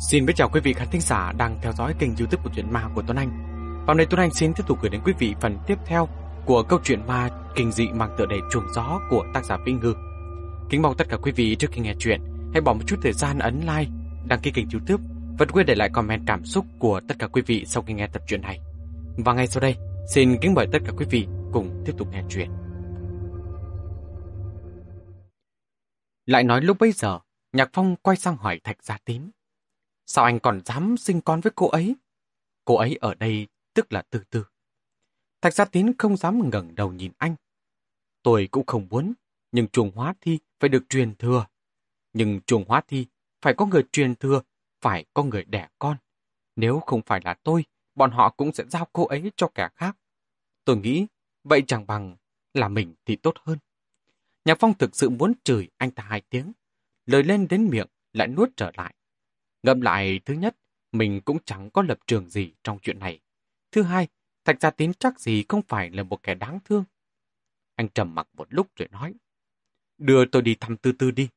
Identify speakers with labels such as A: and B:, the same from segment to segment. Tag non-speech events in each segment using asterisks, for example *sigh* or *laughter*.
A: Xin kính chào quý vị khán thính giả đang theo dõi kênh youtube của Chuyện Ma của Tuấn Anh. Hôm nay Tuấn Anh xin tiếp tục gửi đến quý vị phần tiếp theo của câu chuyện ma kinh dị mang tựa đề chuồng gió của tác giả Vĩnh Ngư. Kính mong tất cả quý vị trước khi nghe chuyện hãy bỏ một chút thời gian ấn like, đăng ký kênh youtube và quên để lại comment cảm xúc của tất cả quý vị sau khi nghe tập truyện này. Và ngay sau đây, xin kính mời tất cả quý vị cùng tiếp tục nghe chuyện. Lại nói lúc bấy giờ, Nhạc Phong quay sang hỏi Thạch Gia Tín. Sao anh còn dám sinh con với cô ấy? Cô ấy ở đây tức là từ từ. Thạch Gia Tín không dám ngẩng đầu nhìn anh. Tôi cũng không muốn, nhưng chuồng hóa thi phải được truyền thừa. Nhưng chuồng hóa thi phải có người truyền thừa, phải có người đẻ con. Nếu không phải là tôi, bọn họ cũng sẽ giao cô ấy cho kẻ khác. Tôi nghĩ, vậy chẳng bằng là mình thì tốt hơn. Nhạc Phong thực sự muốn chửi anh ta hai tiếng. Lời lên đến miệng lại nuốt trở lại. Ngậm lại, thứ nhất, mình cũng chẳng có lập trường gì trong chuyện này. Thứ hai, Thạch Gia Tín chắc gì không phải là một kẻ đáng thương. Anh trầm mặc một lúc rồi nói, đưa tôi đi thăm Tư Tư đi.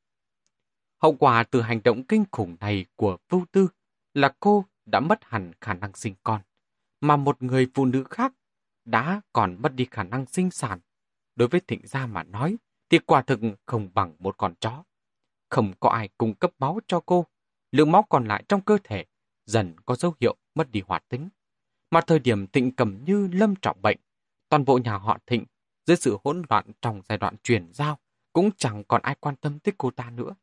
A: Hậu quả từ hành động kinh khủng này của Vưu Tư là cô đã mất hẳn khả năng sinh con, mà một người phụ nữ khác đã còn mất đi khả năng sinh sản. Đối với thịnh gia mà nói, thì quả thực không bằng một con chó. Không có ai cung cấp máu cho cô, lượng máu còn lại trong cơ thể dần có dấu hiệu mất đi hoạt tính. Mà thời điểm Thịnh cầm như lâm trọng bệnh, toàn bộ nhà họ Thịnh dưới sự hỗn loạn trong giai đoạn chuyển giao cũng chẳng còn ai quan tâm tới cô ta nữa.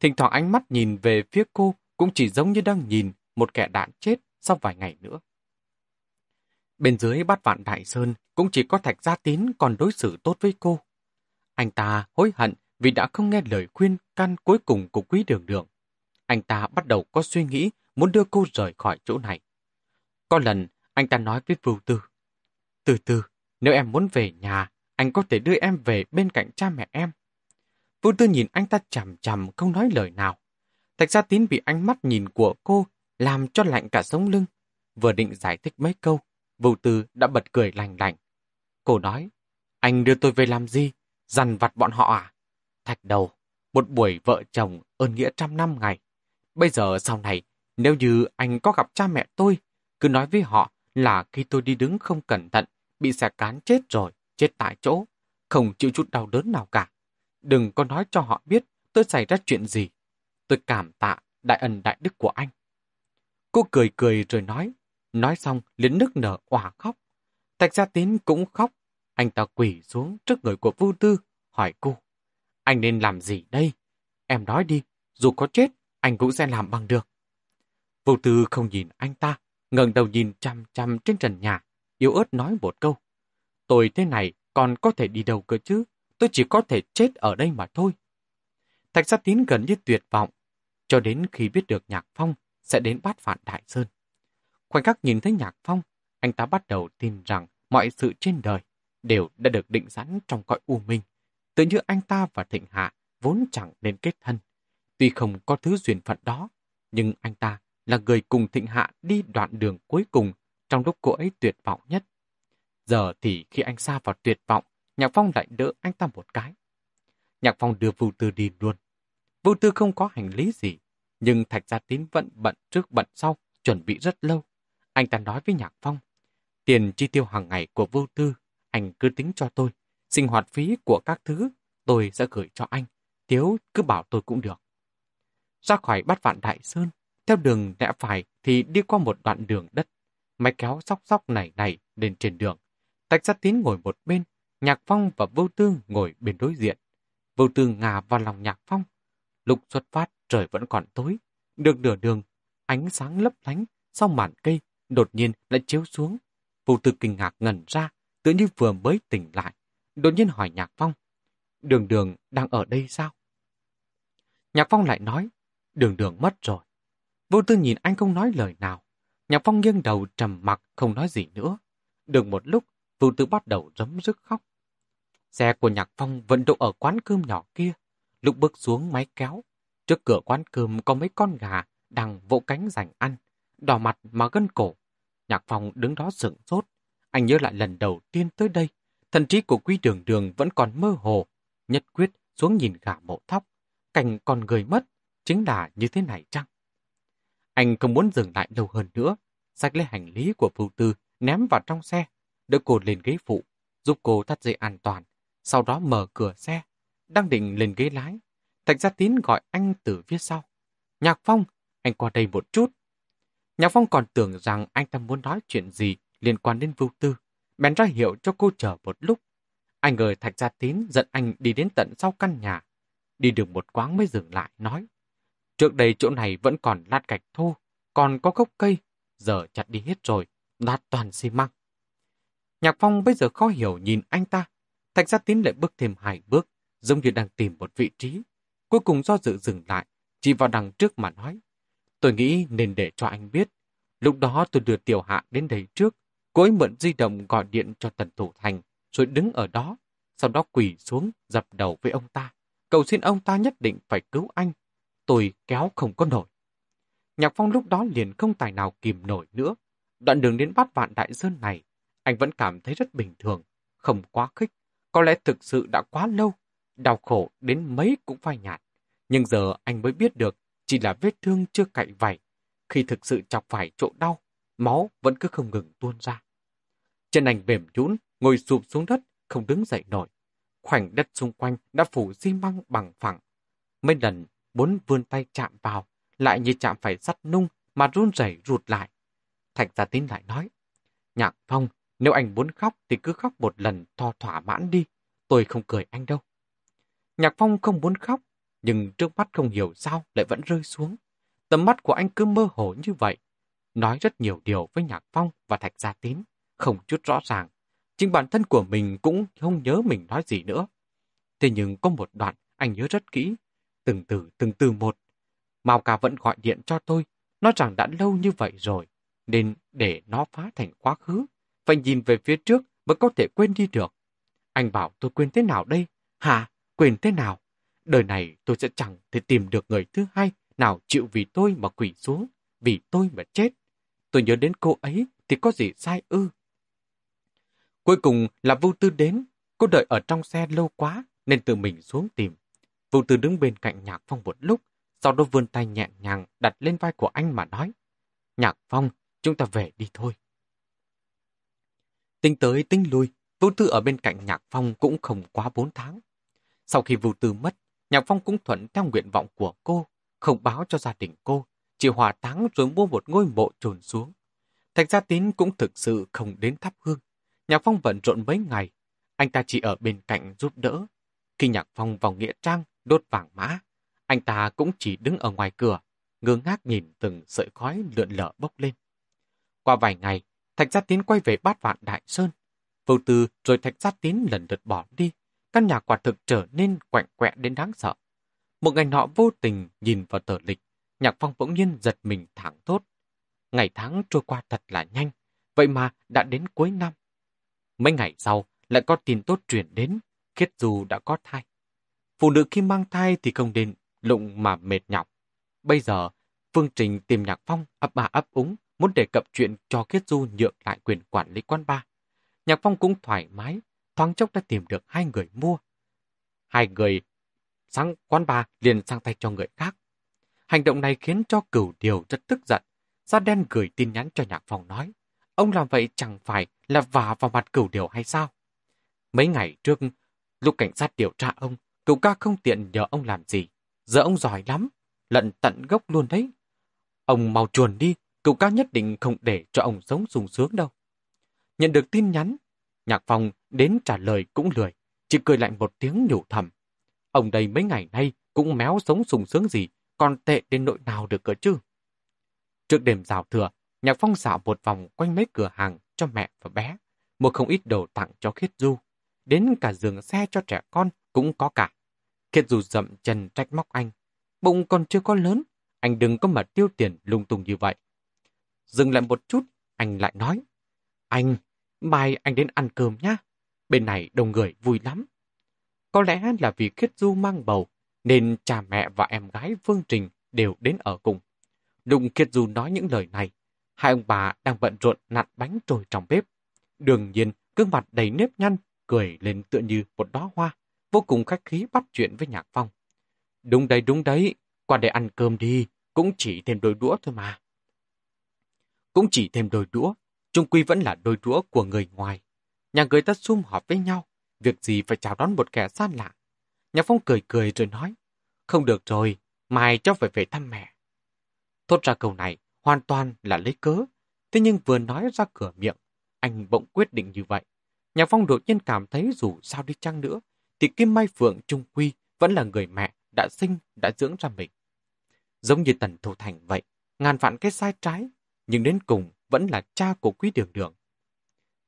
A: Thỉnh thoảng ánh mắt nhìn về phía cô cũng chỉ giống như đang nhìn một kẻ đạn chết sau vài ngày nữa. Bên dưới bát vạn đại sơn cũng chỉ có thạch gia tín còn đối xử tốt với cô. Anh ta hối hận vì đã không nghe lời khuyên căn cuối cùng của quý đường đường. Anh ta bắt đầu có suy nghĩ muốn đưa cô rời khỏi chỗ này. Có lần, anh ta nói với Vưu Tư. Từ từ, nếu em muốn về nhà, anh có thể đưa em về bên cạnh cha mẹ em. Vưu Tư nhìn anh ta chằm chằm không nói lời nào. Thạch gia tín bị ánh mắt nhìn của cô làm cho lạnh cả sống lưng. Vừa định giải thích mấy câu, Vưu Tư đã bật cười lành lành. Cô nói, anh đưa tôi về làm gì? Dằn vặt bọn họ à? Thạch đầu, một buổi vợ chồng ơn nghĩa trăm năm ngày. Bây giờ sau này, nếu như anh có gặp cha mẹ tôi, cứ nói với họ là khi tôi đi đứng không cẩn thận, bị xe cán chết rồi, chết tại chỗ, không chịu chút đau đớn nào cả. Đừng có nói cho họ biết tôi xảy ra chuyện gì. Tôi cảm tạ đại ân đại đức của anh. Cô cười cười rồi nói, nói xong liền nước nở òa khóc. Thạch Gia Tín cũng khóc, anh ta quỳ xuống trước người của Vu Tư, hỏi cô, anh nên làm gì đây? Em nói đi, dù có chết, anh cũng sẽ làm bằng được. Vô tư không nhìn anh ta, ngẩng đầu nhìn chăm chăm trên trần nhà, yếu ớt nói một câu. Tôi thế này còn có thể đi đâu cơ chứ, tôi chỉ có thể chết ở đây mà thôi. Thạch Gia Tín gần như tuyệt vọng, cho đến khi biết được Nhạc Phong sẽ đến bát phản Đại Sơn. Khoảnh khắc nhìn thấy Nhạc Phong, anh ta bắt đầu tin rằng mọi sự trên đời đều đã được định sẵn trong cõi u minh. Tự như anh ta và Thịnh Hạ vốn chẳng nên kết thân. Tuy không có thứ duyên phận đó, nhưng anh ta là người cùng Thịnh Hạ đi đoạn đường cuối cùng trong lúc cô ấy tuyệt vọng nhất. Giờ thì khi anh xa vào tuyệt vọng, Nhạc Phong lại đỡ anh ta một cái. Nhạc Phong đưa Vưu Tư đi luôn. Vưu Tư không có hành lý gì, nhưng Thạch Gia Tín vẫn bận trước bận sau, chuẩn bị rất lâu. Anh ta nói với Nhạc Phong, tiền chi tiêu hàng ngày của Vưu Tư, anh cứ tính cho tôi. Sinh hoạt phí của các thứ, tôi sẽ gửi cho anh. Thiếu cứ bảo tôi cũng được. Ra khỏi bát vạn đại sơn, theo đường rẽ phải thì đi qua một đoạn đường đất. Máy kéo sóc sóc này này lên trên đường. Tạch Gia Tín ngồi một bên, Nhạc Phong và Vô Tương ngồi bên đối diện. Vô Tương ngả vào lòng Nhạc Phong. Lúc xuất phát trời vẫn còn tối. Được nửa đường, ánh sáng lấp lánh sau màn cây đột nhiên lại chiếu xuống. Vô Tư kinh ngạc ngẩn ra, tự như vừa mới tỉnh lại. Đột nhiên hỏi Nhạc Phong, đường đường đang ở đây sao? Nhạc Phong lại nói, đường đường mất rồi. Vô tư nhìn anh không nói lời nào. Nhạc Phong nghiêng đầu trầm mặc không nói gì nữa. Được một lúc, vô tư bắt đầu rấm rứt khóc. Xe của Nhạc Phong vẫn đậu ở quán cơm nhỏ kia. Lúc bước xuống máy kéo, trước cửa quán cơm có mấy con gà đang vỗ cánh giành ăn, đỏ mặt mà gân cổ. Nhạc Phong đứng đó sửng sốt. Anh nhớ lại lần đầu tiên tới đây, thần trí của quý đường đường vẫn còn mơ hồ. Nhất quyết xuống nhìn gà mộ thóc, cảnh còn người mất, chính là như thế này chăng? Anh không muốn dừng lại lâu hơn nữa, xách lấy hành lý của phù tư ném vào trong xe, đỡ cô lên ghế phụ, giúp cô thắt dây an toàn, sau đó mở cửa xe, đang định lên ghế lái. Thạch Gia Tín gọi anh từ phía sau. Nhạc Phong, anh qua đây một chút. Nhạc Phong còn tưởng rằng anh ta muốn nói chuyện gì liên quan đến Vưu Tư, bèn ra hiệu cho cô chờ một lúc. Anh ngờ Thạch Gia Tín dẫn anh đi đến tận sau căn nhà. Đi được một quãng mới dừng lại, nói. Trước đây chỗ này vẫn còn lát gạch thô, còn có gốc cây, giờ chặt đi hết rồi, lát toàn xi măng. Nhạc Phong bây giờ khó hiểu nhìn anh ta. Thạch Gia Tín lại bước thêm hai bước, giống như đang tìm một vị trí. Cuối cùng do dự dừng lại, chỉ vào đằng trước mà nói. Tôi nghĩ nên để cho anh biết. Lúc đó tôi đưa Tiểu Hạ đến đây trước. Cô ấy mượn di động gọi điện cho Tần Thủ Thành, rồi đứng ở đó. Sau đó quỳ xuống, dập đầu với ông ta. Cầu xin ông ta nhất định phải cứu anh. Tôi kéo không có nổi. Nhạc Phong lúc đó liền không tài nào kìm nổi nữa. Đoạn đường đến bát vạn đại sơn này, anh vẫn cảm thấy rất bình thường, không quá khích. Có lẽ thực sự đã quá lâu, đau khổ đến mấy cũng phai nhạt. Nhưng giờ anh mới biết được chỉ là vết thương chưa cạy vảy. Khi thực sự chọc phải chỗ đau, máu vẫn cứ không ngừng tuôn ra. Chân anh mềm nhũn ngồi sụp xuống đất, không đứng dậy nổi. Khoảnh đất xung quanh đã phủ xi măng bằng phẳng. Mấy lần muốn vươn tay chạm vào, lại như chạm phải sắt nung mà run rẩy rụt lại. Thạch gia tín lại nói, Nhạc Phong, nếu anh muốn khóc thì cứ khóc một lần to thỏa mãn đi, tôi không cười anh đâu. Nhạc Phong không muốn khóc, nhưng trước mắt không hiểu sao lại vẫn rơi xuống. Tầm mắt của anh cứ mơ hồ như vậy. Nói rất nhiều điều với Nhạc Phong và Thạch Gia Tín, không chút rõ ràng. Chính bản thân của mình cũng không nhớ mình nói gì nữa. Thế nhưng có một đoạn anh nhớ rất kỹ, từng từ từng từ một. Mao Ca vẫn gọi điện cho tôi, nói rằng đã lâu như vậy rồi, nên để nó phá thành quá khứ, phải nhìn về phía trước mới có thể quên đi được. Anh bảo tôi quên thế nào đây? Hả? Quên thế nào? Đời này tôi sẽ chẳng thể tìm được người thứ hai nào chịu vì tôi mà quỷ xuống, vì tôi mà chết. Tôi nhớ đến cô ấy thì có gì sai ư? Cuối cùng là Vu Tư đến, cô đợi ở trong xe lâu quá nên tự mình xuống tìm. Vu Tư đứng bên cạnh Nhạc Phong một lúc, sau đó vươn tay nhẹ nhàng đặt lên vai của anh mà nói. Nhạc Phong, chúng ta về đi thôi. Tính tới tính lui, Vũ Tư ở bên cạnh Nhạc Phong cũng không quá bốn tháng. Sau khi Vũ Tư mất, Nhạc Phong cũng thuận theo nguyện vọng của cô, không báo cho gia đình cô, chỉ hòa táng rồi mua một ngôi mộ trồn xuống. Thạch Gia Tín cũng thực sự không đến thắp hương. Nhạc Phong bận rộn mấy ngày, anh ta chỉ ở bên cạnh giúp đỡ. Khi Nhạc Phong vào Nghĩa Trang đốt vàng mã, anh ta cũng chỉ đứng ở ngoài cửa, ngơ ngác nhìn từng sợi khói lượn lở bốc lên. Qua vài ngày, Thạch Gia Tín quay về bát vạn Đại Sơn. Vô tư rồi Thạch Gia Tín lần lượt bỏ đi, căn nhà quả thực trở nên quạnh quẹ đến đáng sợ. Một ngày nọ vô tình nhìn vào tờ lịch, Nhạc Phong bỗng nhiên giật mình thẳng thốt. Ngày tháng trôi qua thật là nhanh, vậy mà đã đến cuối năm. Mấy ngày sau, lại có tin tốt truyền đến, Khiết Du đã có thai. Phụ nữ khi mang thai thì không nên lụng mà mệt nhọc. Bây giờ, Phương Trình tìm Nhạc Phong ấp bà ấp úng, muốn đề cập chuyện cho Khiết Du nhượng lại quyền quản lý quán bar. Nhạc Phong cũng thoải mái, thoáng chốc đã tìm được hai người mua. Hai người sang quán bar liền sang tay cho người khác. Hành động này khiến cho cửu điều rất tức giận. gia đen gửi tin nhắn cho Nhạc Phong nói, ông làm vậy chẳng phải là vả vào mặt cửu điều hay sao? Mấy ngày trước, lúc cảnh sát điều tra ông, Cậu ca không tiện nhờ ông làm gì. Giờ ông giỏi lắm, lận tận gốc luôn đấy. Ông mau chuồn đi, cậu ca nhất định không để cho ông sống sung sướng đâu. Nhận được tin nhắn, Nhạc Phong đến trả lời cũng lười, chỉ cười lạnh một tiếng nhủ thầm. Ông đây mấy ngày nay cũng méo sống sung sướng gì, còn tệ đến nỗi nào được cơ chứ. Trước đêm rào thừa, Nhạc Phong xạo một vòng quanh mấy cửa hàng cho mẹ và bé, mua không ít đồ tặng cho Khiết Du. Đến cả giường xe cho trẻ con cũng có cả. Khiết Dù dậm chân trách móc anh. Bụng còn chưa có lớn, anh đừng có mà tiêu tiền lung tung như vậy. Dừng lại một chút, anh lại nói. Anh, mai anh đến ăn cơm nhá. Bên này đông người vui lắm. Có lẽ là vì Khiết Du mang bầu, nên cha mẹ và em gái Phương Trình đều đến ở cùng. Lúc Khiết Du nói những lời này, hai ông bà đang bận rộn nặn bánh trôi trong bếp. Đương nhiên, gương mặt đầy nếp nhăn, cười lên tựa như một đóa hoa, vô cùng khách khí bắt chuyện với Nhạc Phong. Đúng đấy, đúng đấy, qua đây ăn cơm đi, cũng chỉ thêm đôi đũa thôi mà. cũng chỉ thêm đôi đũa, trung quy vẫn là đôi đũa của người ngoài. Nhà người ta sum họp với nhau, việc gì phải chào đón một kẻ xa lạ. nhạc Phong cười cười rồi nói, không được rồi, mai cháu phải về thăm mẹ. Thốt ra câu này hoàn toàn là lấy cớ, thế nhưng vừa nói ra cửa miệng, anh bỗng quyết định như vậy. nhạc Phong đột nhiên cảm thấy dù sao đi chăng nữa, thì Kim Mai Phượng Trung Quy vẫn là người mẹ đã sinh, đã dưỡng ra mình. Giống như Tần Thủ Thành vậy, ngàn vạn cái sai trái, nhưng đến cùng vẫn là cha của quý đường đường.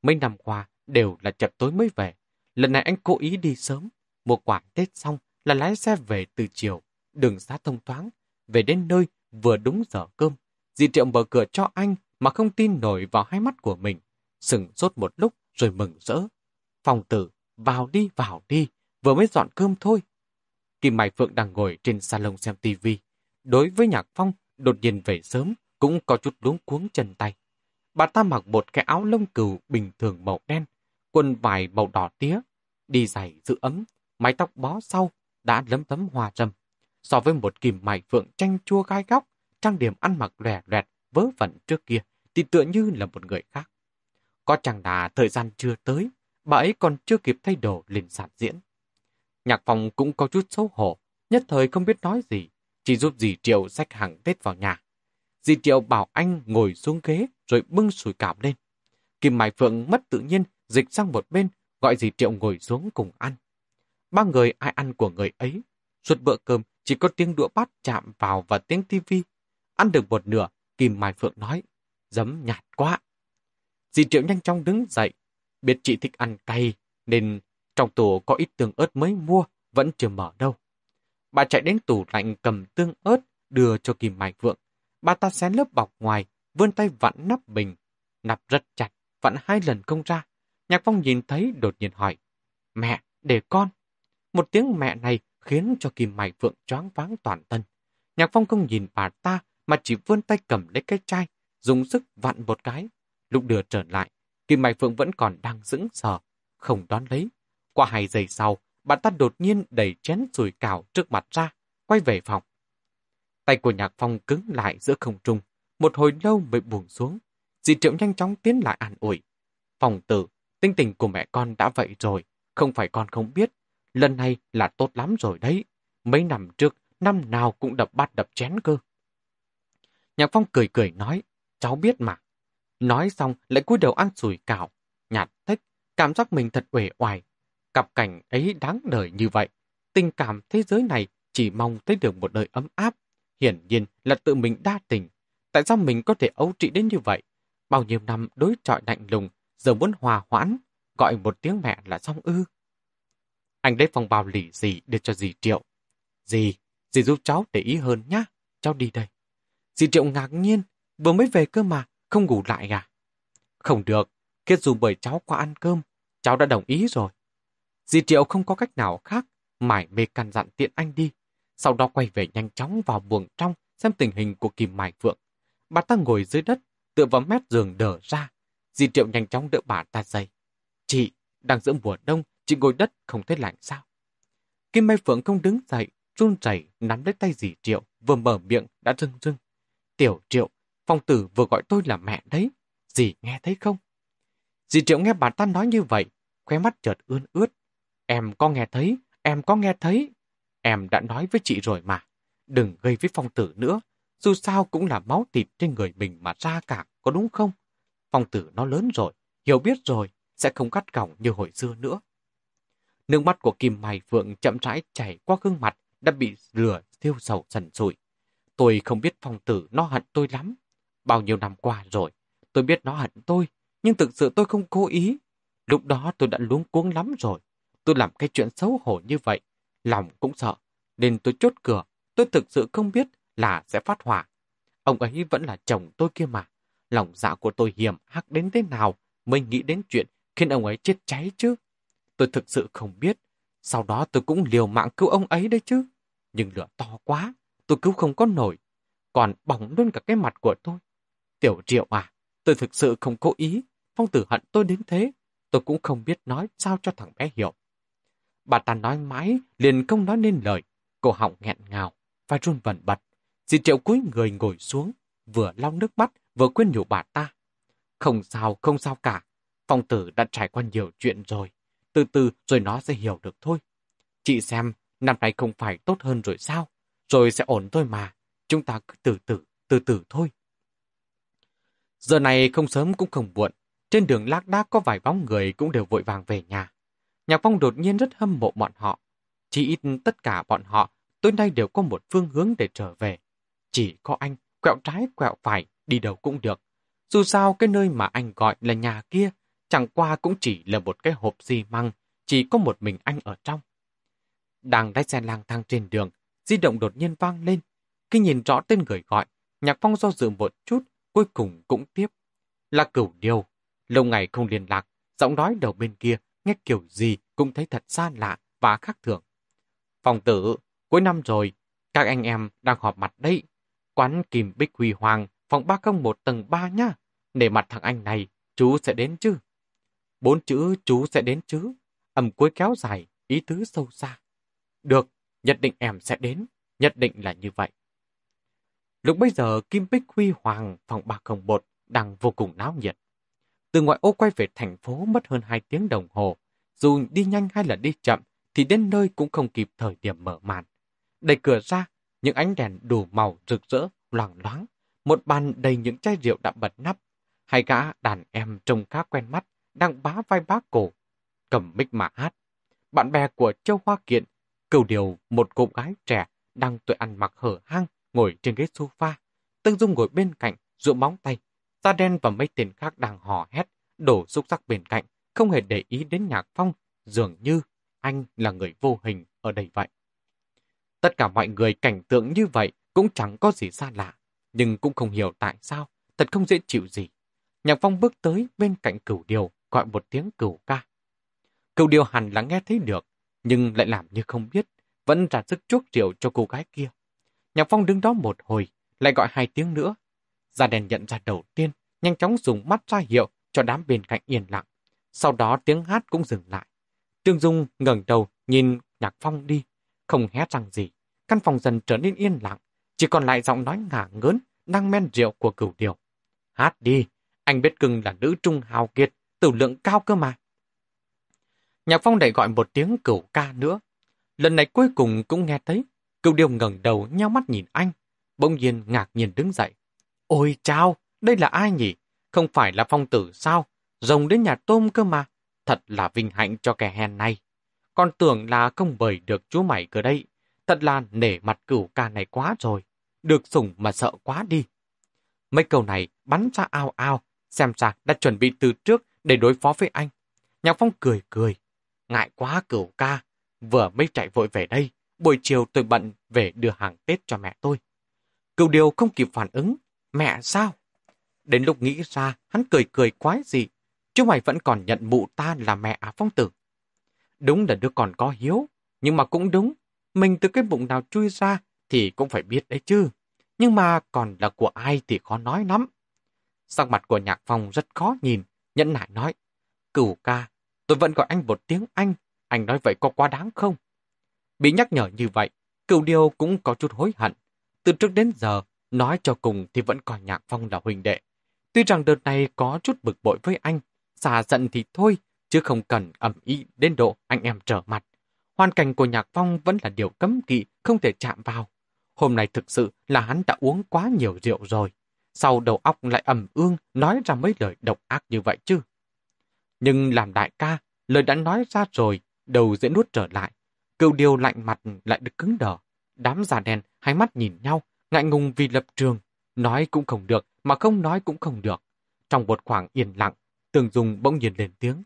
A: Mấy năm qua đều là chập tối mới về, lần này anh cố ý đi sớm, mua quả Tết xong là lái xe về từ chiều, đường xá thông thoáng, về đến nơi vừa đúng giờ cơm. Dì Triệu mở cửa cho anh mà không tin nổi vào hai mắt của mình, sừng sốt một lúc rồi mừng rỡ. Phòng tử, vào đi, vào đi, vừa mới dọn cơm thôi. Kim Mai Phượng đang ngồi trên salon xem tivi. Đối với Nhạc Phong, đột nhiên về sớm, cũng có chút luống cuống chân tay. Bà ta mặc một cái áo lông cừu bình thường màu đen, quần vải màu đỏ tía, đi giày giữ ấm, mái tóc bó sau, đã lấm tấm hoa râm. So với một kìm mài phượng chanh chua gai góc, trang điểm ăn mặc lòe loẹt, vớ vẩn trước kia, thì tựa như là một người khác. Có chẳng là thời gian chưa tới, bà ấy còn chưa kịp thay đồ lên sàn diễn. Nhạc phòng cũng có chút xấu hổ, nhất thời không biết nói gì, chỉ giúp dì Triệu xách hàng Tết vào nhà. Dì Triệu bảo anh ngồi xuống ghế rồi bưng sủi cảo lên. Kim Mai Phượng mất tự nhiên, dịch sang một bên, gọi dì Triệu ngồi xuống cùng ăn. Ba người ai ăn của người ấy. Suốt bữa cơm chỉ có tiếng đũa bát chạm vào và tiếng tivi. Ăn được một nửa, Kim Mai Phượng nói, giấm nhạt quá. Dì Triệu nhanh chóng đứng dậy, biết chị thích ăn cay, nên trong tủ có ít tương ớt mới mua, vẫn chưa mở đâu. Bà chạy đến tủ lạnh cầm tương ớt, đưa cho Kim Mai vượng Bà ta xé lớp bọc ngoài, vươn tay vặn nắp bình. Nắp rất chặt, vặn hai lần không ra. Nhạc Phong nhìn thấy đột nhiên hỏi, Mẹ, để con. Một tiếng mẹ này khiến cho Kim Mai vượng choáng váng toàn thân. Nhạc Phong không nhìn bà ta mà chỉ vươn tay cầm lấy cái chai, dùng sức vặn một cái. Lúc đưa trở lại, Kim Mai Phượng vẫn còn đang dững sờ, không đón lấy. Qua hai giây sau, bạn ta đột nhiên đẩy chén sủi cảo trước mặt ra, quay về phòng. Tay của Nhạc Phong cứng lại giữa không trung, một hồi lâu mới buông xuống. Dì Triệu nhanh chóng tiến lại an ủi. Phòng tử, tinh tình của mẹ con đã vậy rồi, không phải con không biết. Lần này là tốt lắm rồi đấy. Mấy năm trước, năm nào cũng đập bát đập chén cơ. Nhạc Phong cười cười nói, cháu biết mà. Nói xong lại cúi đầu ăn sủi cảo, nhạt thích, cảm giác mình thật uể oải. Cặp cảnh ấy đáng đời như vậy. Tình cảm thế giới này chỉ mong thấy được một đời ấm áp. Hiển nhiên là tự mình đa tình. Tại sao mình có thể ấu trị đến như vậy? Bao nhiêu năm đối trọi lạnh lùng, giờ muốn hòa hoãn, gọi một tiếng mẹ là xong ư. Anh lấy phòng bao lì gì để cho dì Triệu. Dì, dì giúp cháu để ý hơn nhá. Cháu đi đây. Dì Triệu ngạc nhiên, vừa mới về cơ mà, không ngủ lại à? Không được, kết dù bởi cháu qua ăn cơm, cháu đã đồng ý rồi. Dì Triệu không có cách nào khác, mải mê căn dặn tiện anh đi. Sau đó quay về nhanh chóng vào buồng trong xem tình hình của Kim Mai Phượng. Bà ta ngồi dưới đất, tựa vào mét giường đờ ra. Dì Triệu nhanh chóng đỡ bà ta dậy. Chị, đang giữa mùa đông, chị ngồi đất không thấy lạnh sao? Kim Mai Phượng không đứng dậy, run rẩy nắm lấy tay dì Triệu, vừa mở miệng đã rưng rưng. Tiểu Triệu, phong tử vừa gọi tôi là mẹ đấy. Dì nghe thấy không? Dì Triệu nghe bà ta nói như vậy, khóe mắt chợt ươn ướt. Em có nghe thấy, em có nghe thấy. Em đã nói với chị rồi mà. Đừng gây với phong tử nữa. Dù sao cũng là máu thịt trên người mình mà ra cả, có đúng không? Phong tử nó lớn rồi, hiểu biết rồi, sẽ không cắt cỏng như hồi xưa nữa. Nước mắt của Kim Mai Phượng chậm rãi chảy qua gương mặt đã bị lửa thiêu sầu sần sùi. Tôi không biết phong tử nó hận tôi lắm. Bao nhiêu năm qua rồi, tôi biết nó hận tôi, nhưng thực sự tôi không cố ý. Lúc đó tôi đã luống cuống lắm rồi. Tôi làm cái chuyện xấu hổ như vậy, lòng cũng sợ. Nên tôi chốt cửa, tôi thực sự không biết là sẽ phát hỏa. Ông ấy vẫn là chồng tôi kia mà. Lòng dạ của tôi hiểm hắc đến thế nào mới nghĩ đến chuyện khiến ông ấy chết cháy chứ. Tôi thực sự không biết. Sau đó tôi cũng liều mạng cứu ông ấy đấy chứ. Nhưng lửa to quá, tôi cứu không có nổi. Còn bỏng luôn cả cái mặt của tôi. Tiểu triệu à, tôi thực sự không cố ý. Phong tử hận tôi đến thế. Tôi cũng không biết nói sao cho thằng bé hiểu. Bà ta nói mãi, liền không nói nên lời. cô họng nghẹn ngào, và run vẩn bật. Dì triệu cúi người ngồi xuống, vừa lau nước mắt, vừa khuyên nhủ bà ta. Không sao, không sao cả. Phong tử đã trải qua nhiều chuyện rồi. Từ từ rồi nó sẽ hiểu được thôi. Chị xem, năm nay không phải tốt hơn rồi sao? Rồi sẽ ổn thôi mà. Chúng ta cứ từ từ, từ từ thôi. Giờ này không sớm cũng không muộn. Trên đường lác đác có vài bóng người cũng đều vội vàng về nhà. Nhạc Phong đột nhiên rất hâm mộ bọn họ. Chỉ ít tất cả bọn họ tối nay đều có một phương hướng để trở về. Chỉ có anh, quẹo trái quẹo phải, đi đâu cũng được. Dù sao cái nơi mà anh gọi là nhà kia, chẳng qua cũng chỉ là một cái hộp xi măng, chỉ có một mình anh ở trong. Đang lái xe lang thang trên đường, di động đột nhiên vang lên. Khi nhìn rõ tên người gọi, Nhạc Phong do dự một chút, cuối cùng cũng tiếp. Là cửu điều. Lâu ngày không liên lạc, giọng nói đầu bên kia, nghe kiểu gì cũng thấy thật xa lạ và khác thường. Phòng tử, cuối năm rồi, các anh em đang họp mặt đấy. Quán Kim Bích Huy Hoàng, phòng 301 tầng 3 nhá. Để mặt thằng anh này, chú sẽ đến chứ? Bốn chữ chú sẽ đến chứ? Âm cuối kéo dài, ý tứ sâu xa. Được, nhất định em sẽ đến, nhất định là như vậy. Lúc bây giờ Kim Bích Huy Hoàng phòng 301 đang vô cùng náo nhiệt. Từ ngoại ô quay về thành phố mất hơn 2 tiếng đồng hồ. Dù đi nhanh hay là đi chậm thì đến nơi cũng không kịp thời điểm mở màn. Đẩy cửa ra, những ánh đèn đủ màu rực rỡ, loảng loáng. Một bàn đầy những chai rượu đã bật nắp. Hai gã đàn em trông khá quen mắt, đang bá vai bá cổ, cầm mic mà hát. Bạn bè của Châu Hoa Kiện, cầu điều một cô gái trẻ đang tuổi ăn mặc hở hang, ngồi trên ghế sofa. Tương Dung ngồi bên cạnh, rượu móng tay. Da đen và mấy tên khác đang hò hét, đổ xúc sắc bên cạnh, không hề để ý đến nhạc phong, dường như anh là người vô hình ở đây vậy. Tất cả mọi người cảnh tượng như vậy cũng chẳng có gì xa lạ, nhưng cũng không hiểu tại sao, thật không dễ chịu gì. Nhạc phong bước tới bên cạnh cửu điều, gọi một tiếng cửu ca. Cửu điều hẳn là nghe thấy được, nhưng lại làm như không biết, vẫn ra sức chuốc rượu cho cô gái kia. Nhạc phong đứng đó một hồi, lại gọi hai tiếng nữa. Gia đèn nhận ra đầu tiên, nhanh chóng dùng mắt ra hiệu cho đám bên cạnh yên lặng. Sau đó tiếng hát cũng dừng lại. Trương Dung ngẩng đầu nhìn Nhạc Phong đi, không hét răng gì. Căn phòng dần trở nên yên lặng, chỉ còn lại giọng nói ngả ngớn, đang men rượu của cửu điều. Hát đi, anh biết cưng là nữ trung hào kiệt, tử lượng cao cơ mà. Nhạc Phong đẩy gọi một tiếng cửu ca nữa. Lần này cuối cùng cũng nghe thấy, cửu điều ngẩng đầu nhau mắt nhìn anh, bỗng nhiên ngạc nhiên đứng dậy. Ôi chao, đây là ai nhỉ? Không phải là phong tử sao? Rồng đến nhà tôm cơ mà. Thật là vinh hạnh cho kẻ hèn này. Con tưởng là không bời được chú mày cơ đây. Thật là nể mặt cửu ca này quá rồi. Được sủng mà sợ quá đi. Mấy câu này bắn ra ao ao, xem ra đã chuẩn bị từ trước để đối phó với anh. Nhạc Phong cười cười. Ngại quá cửu ca, vừa mới chạy vội về đây, buổi chiều tôi bận về đưa hàng Tết cho mẹ tôi. Cửu điều không kịp phản ứng. Mẹ sao? Đến lúc nghĩ ra, hắn cười cười quái gì. Chứ mày vẫn còn nhận mụ ta là mẹ à phong tử. Đúng là đứa còn có hiếu, nhưng mà cũng đúng. Mình từ cái bụng nào chui ra thì cũng phải biết đấy chứ. Nhưng mà còn là của ai thì khó nói lắm. Sắc mặt của nhạc phong rất khó nhìn, nhẫn nại nói. Cửu ca, tôi vẫn gọi anh một tiếng anh, anh nói vậy có quá đáng không? Bị nhắc nhở như vậy, cửu điều cũng có chút hối hận. Từ trước đến giờ, nói cho cùng thì vẫn coi nhạc phong là huynh đệ. Tuy rằng đợt này có chút bực bội với anh, xả giận thì thôi, chứ không cần ẩm ý đến độ anh em trở mặt. Hoàn cảnh của Nhạc Phong vẫn là điều cấm kỵ, không thể chạm vào. Hôm nay thực sự là hắn đã uống quá nhiều rượu rồi. Sau đầu óc lại ẩm ương nói ra mấy lời độc ác như vậy chứ. Nhưng làm đại ca, lời đã nói ra rồi, đầu dễ nuốt trở lại. Cựu điều lạnh mặt lại được cứng đờ. Đám già đen hai mắt nhìn nhau, ngại ngùng vì lập trường. Nói cũng không được, mà không nói cũng không được. Trong một khoảng yên lặng, Tường Dung bỗng nhiên lên tiếng.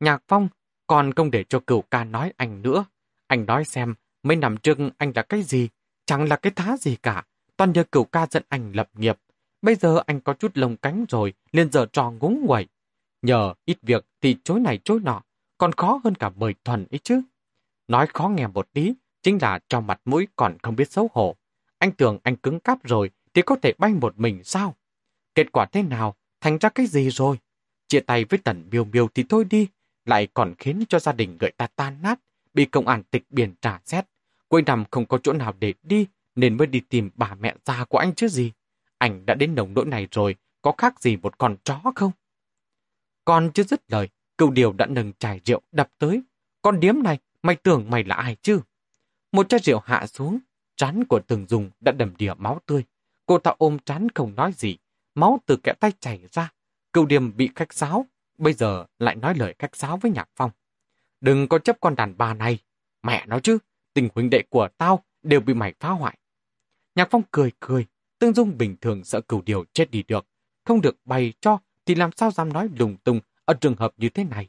A: Nhạc Phong, còn không để cho cửu ca nói anh nữa. Anh nói xem, mấy năm trước anh là cái gì? Chẳng là cái thá gì cả. Toàn nhờ cửu ca dẫn anh lập nghiệp. Bây giờ anh có chút lông cánh rồi, liền giờ trò ngúng nguẩy. Nhờ ít việc thì chối này chối nọ, còn khó hơn cả mời thuần ấy chứ. Nói khó nghe một tí, chính là cho mặt mũi còn không biết xấu hổ. Anh tưởng anh cứng cáp rồi thì có thể bay một mình sao? Kết quả thế nào? Thành ra cái gì rồi? Chia tay với tần miêu miêu thì thôi đi, lại còn khiến cho gia đình người ta tan nát, bị công an tịch biển trả xét. Cuối năm không có chỗ nào để đi, nên mới đi tìm bà mẹ già của anh chứ gì. Anh đã đến nồng nỗi này rồi, có khác gì một con chó không? con chưa dứt lời, cựu điều đã nâng chai rượu đập tới. Con điếm này, mày tưởng mày là ai chứ? Một chai rượu hạ xuống, trán của từng dùng đã đầm đìa máu tươi. Cô ta ôm trán không nói gì, máu từ kẽ tay chảy ra. Cựu điềm bị khách sáo, bây giờ lại nói lời khách sáo với Nhạc Phong. Đừng có chấp con đàn bà này. Mẹ nói chứ, tình huynh đệ của tao đều bị mày phá hoại. Nhạc Phong cười cười, Tương Dung bình thường sợ cửu điều chết đi được. Không được bày cho thì làm sao dám nói lùng tung ở trường hợp như thế này.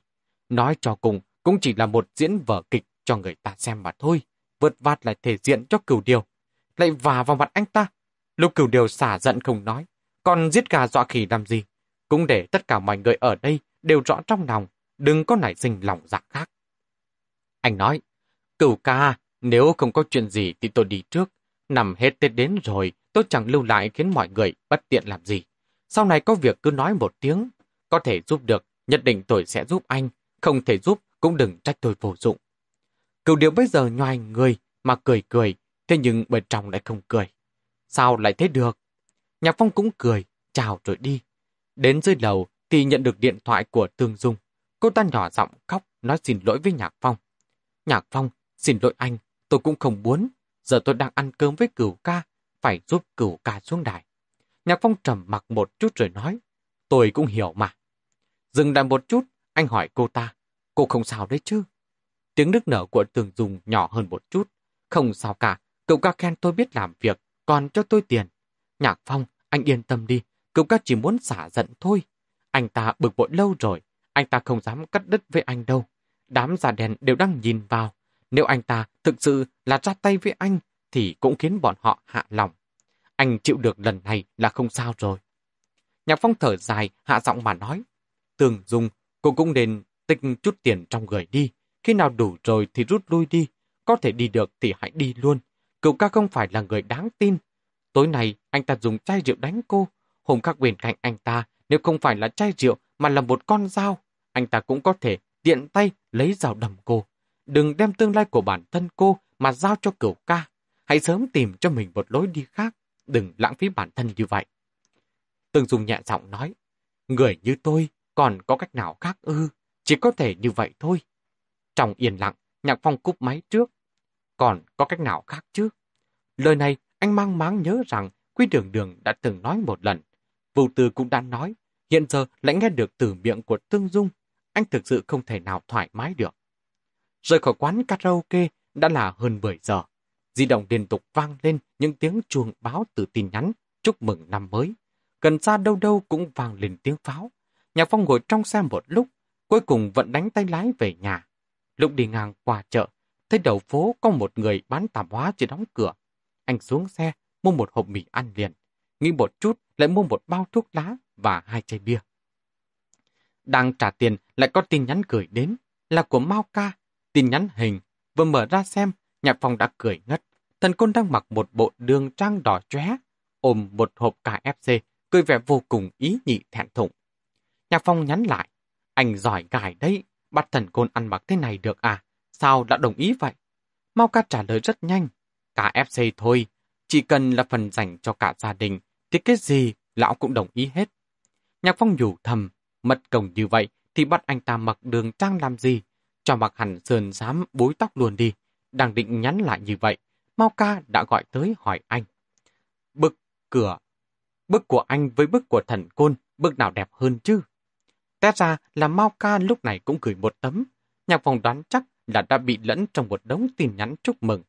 A: Nói cho cùng cũng chỉ là một diễn vở kịch cho người ta xem mà thôi. Vượt vát lại thể diện cho cửu điều. Lại vả vào mặt anh ta. Lúc cửu điều xả giận không nói. Còn giết gà dọa khỉ làm gì? Cũng để tất cả mọi người ở đây đều rõ trong lòng. Đừng có nảy sinh lòng dạ khác. Anh nói, cửu ca, nếu không có chuyện gì thì tôi đi trước. Nằm hết Tết đến rồi, tôi chẳng lưu lại khiến mọi người bất tiện làm gì. Sau này có việc cứ nói một tiếng. Có thể giúp được, nhất định tôi sẽ giúp anh. Không thể giúp, cũng đừng trách tôi vô dụng. Cửu điệu bây giờ nhoài người mà cười cười, thế nhưng bên trong lại không cười. Sao lại thế được? Nhạc Phong cũng cười, chào rồi đi. Đến dưới lầu thì nhận được điện thoại của Tương Dung. Cô ta nhỏ giọng khóc, nói xin lỗi với Nhạc Phong. Nhạc Phong, xin lỗi anh, tôi cũng không muốn. Giờ tôi đang ăn cơm với cửu ca, phải giúp cửu ca xuống đài. Nhạc Phong trầm mặc một chút rồi nói, tôi cũng hiểu mà. Dừng lại một chút, anh hỏi cô ta, cô không sao đấy chứ? Tiếng nước nở của tường dung nhỏ hơn một chút. Không sao cả, cậu ca khen tôi biết làm việc, còn cho tôi tiền. Nhạc Phong, anh yên tâm đi, cậu ca chỉ muốn xả giận thôi. Anh ta bực bội lâu rồi, anh ta không dám cắt đứt với anh đâu. Đám già đèn đều đang nhìn vào. Nếu anh ta thực sự là ra tay với anh, thì cũng khiến bọn họ hạ lòng. Anh chịu được lần này là không sao rồi. Nhạc Phong thở dài, hạ giọng mà nói. Tường Dung, cô cũng nên tích chút tiền trong người đi. Khi nào đủ rồi thì rút lui đi. Có thể đi được thì hãy đi luôn. Cậu ca không phải là người đáng tin. Tối nay, anh ta dùng chai rượu đánh cô. Hôm khác bên cạnh anh ta, nếu không phải là chai rượu mà là một con dao, anh ta cũng có thể tiện tay lấy dao đầm cô. Đừng đem tương lai của bản thân cô mà giao cho cửu ca. Hãy sớm tìm cho mình một lối đi khác. Đừng lãng phí bản thân như vậy. Tương Dung nhẹ giọng nói, người như tôi còn có cách nào khác ư? Chỉ có thể như vậy thôi. Trong yên lặng, Nhạc Phong cúp máy trước. Còn có cách nào khác chứ? Lời này anh mang máng nhớ rằng Quy Đường Đường đã từng nói một lần. Vô Tư cũng đã nói, hiện giờ lại nghe được từ miệng của Tương Dung. Anh thực sự không thể nào thoải mái được. Rời khỏi quán karaoke đã là hơn 10 giờ. Di động liên tục vang lên những tiếng chuông báo từ tin nhắn chúc mừng năm mới. Gần xa đâu đâu cũng vang lên tiếng pháo. Nhạc Phong ngồi trong xe một lúc, cuối cùng vẫn đánh tay lái về nhà. Lúc đi ngang qua chợ, thấy đầu phố có một người bán tạp hóa chưa đóng cửa. Anh xuống xe, mua một hộp mì ăn liền. Nghĩ một chút, lại mua một bao thuốc lá và hai chai bia. Đang trả tiền, lại có tin nhắn gửi đến, là của Mao Ca. Tin nhắn hình, vừa mở ra xem, Nhạc Phong đã cười ngất. Thần côn đang mặc một bộ đường trang đỏ chóe, ôm một hộp KFC, cười vẻ vô cùng ý nhị thẹn thùng. Nhạc Phong nhắn lại, anh giỏi gài đấy, bắt thần côn ăn mặc thế này được à? Sao đã đồng ý vậy? mau ca trả lời rất nhanh. cả fc thôi, chỉ cần là phần dành cho cả gia đình, thì cái gì lão cũng đồng ý hết. Nhạc Phong nhủ thầm, mật cổng như vậy thì bắt anh ta mặc đường trang làm gì? Cho mặc hẳn sườn dám bối tóc luôn đi. Đang định nhắn lại như vậy, Mao ca đã gọi tới hỏi anh. Bức cửa, bức của anh với bức của thần côn, bức nào đẹp hơn chứ? Té ra là Mao ca lúc này cũng gửi một tấm. Nhạc phòng đoán chắc là đã bị lẫn trong một đống tin nhắn chúc mừng.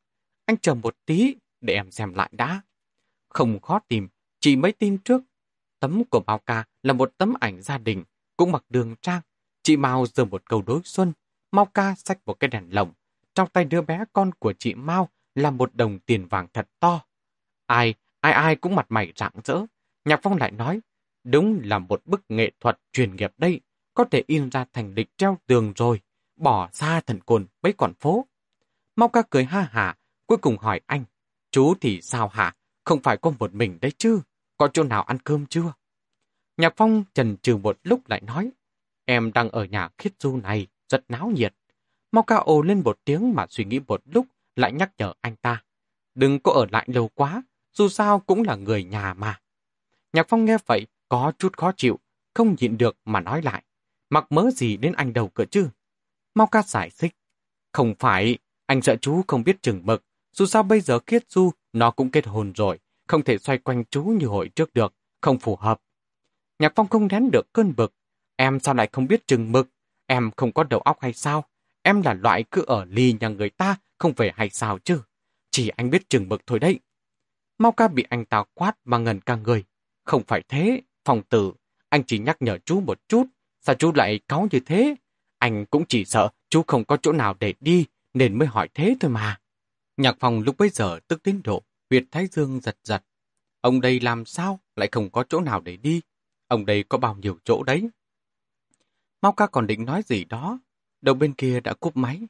A: Anh chờ một tí để em xem lại đã. Không khó tìm, chỉ mấy tin trước. Tấm của Mao ca là một tấm ảnh gia đình, cũng mặc đường trang. Chị Mao giờ một câu đối xuân, Mao ca xách một cái đèn lồng. Trong tay đứa bé con của chị Mao là một đồng tiền vàng thật to. Ai, ai ai cũng mặt mày rạng rỡ. Nhạc Phong lại nói, đúng là một bức nghệ thuật truyền nghiệp đây, có thể in ra thành lịch treo tường rồi, bỏ xa thần cồn mấy con phố. Mau ca cười ha hả, cuối cùng hỏi anh, chú thì sao hả, không phải có một mình đấy chứ, có chỗ nào ăn cơm chưa? Nhạc Phong trần trừ một lúc lại nói, em đang ở nhà khiết du này, rất náo nhiệt. Mau ca ồ lên một tiếng mà suy nghĩ một lúc, lại nhắc nhở anh ta. Đừng có ở lại lâu quá, dù sao cũng là người nhà mà. Nhạc Phong nghe vậy, có chút khó chịu, không nhịn được mà nói lại. Mặc mớ gì đến anh đầu cửa chứ? Mau ca giải thích. Không phải, anh sợ chú không biết chừng mực. Dù sao bây giờ Kiết Du, nó cũng kết hôn rồi. Không thể xoay quanh chú như hồi trước được. Không phù hợp. Nhạc Phong không nén được cơn bực. Em sao lại không biết chừng mực? Em không có đầu óc hay sao? Em là loại cứ ở ly nhà người ta, không về hay sao chứ? Chỉ anh biết chừng mực thôi đấy. Mau ca bị anh ta quát mà ngần cả người. Không phải thế, phòng tử. Anh chỉ nhắc nhở chú một chút. Sao chú lại cáu như thế? Anh cũng chỉ sợ chú không có chỗ nào để đi, nên mới hỏi thế thôi mà. Nhạc phòng lúc bấy giờ tức đến độ, huyệt thái dương giật giật. Ông đây làm sao lại không có chỗ nào để đi? Ông đây có bao nhiêu chỗ đấy? Mau ca còn định nói gì đó, đầu bên kia đã cúp máy.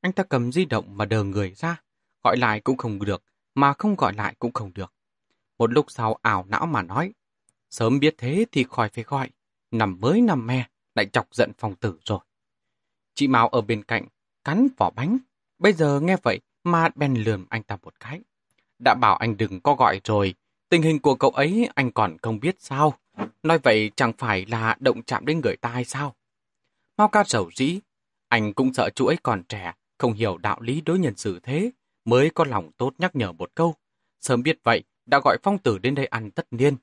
A: Anh ta cầm di động mà đờ người ra, gọi lại cũng không được, mà không gọi lại cũng không được. Một lúc sau ảo não mà nói, sớm biết thế thì khỏi phải gọi, nằm mới nằm me, lại chọc giận phòng tử rồi. Chị Mao ở bên cạnh, cắn vỏ bánh, bây giờ nghe vậy mà bèn lườm anh ta một cái. Đã bảo anh đừng có gọi rồi, tình hình của cậu ấy anh còn không biết sao. Nói vậy chẳng phải là động chạm đến người ta hay sao? Mao ca sầu dĩ, anh cũng sợ chú ấy còn trẻ, không hiểu đạo lý đối nhân xử thế, mới có lòng tốt nhắc nhở một câu. Sớm biết vậy, đã gọi phong tử đến đây ăn tất niên.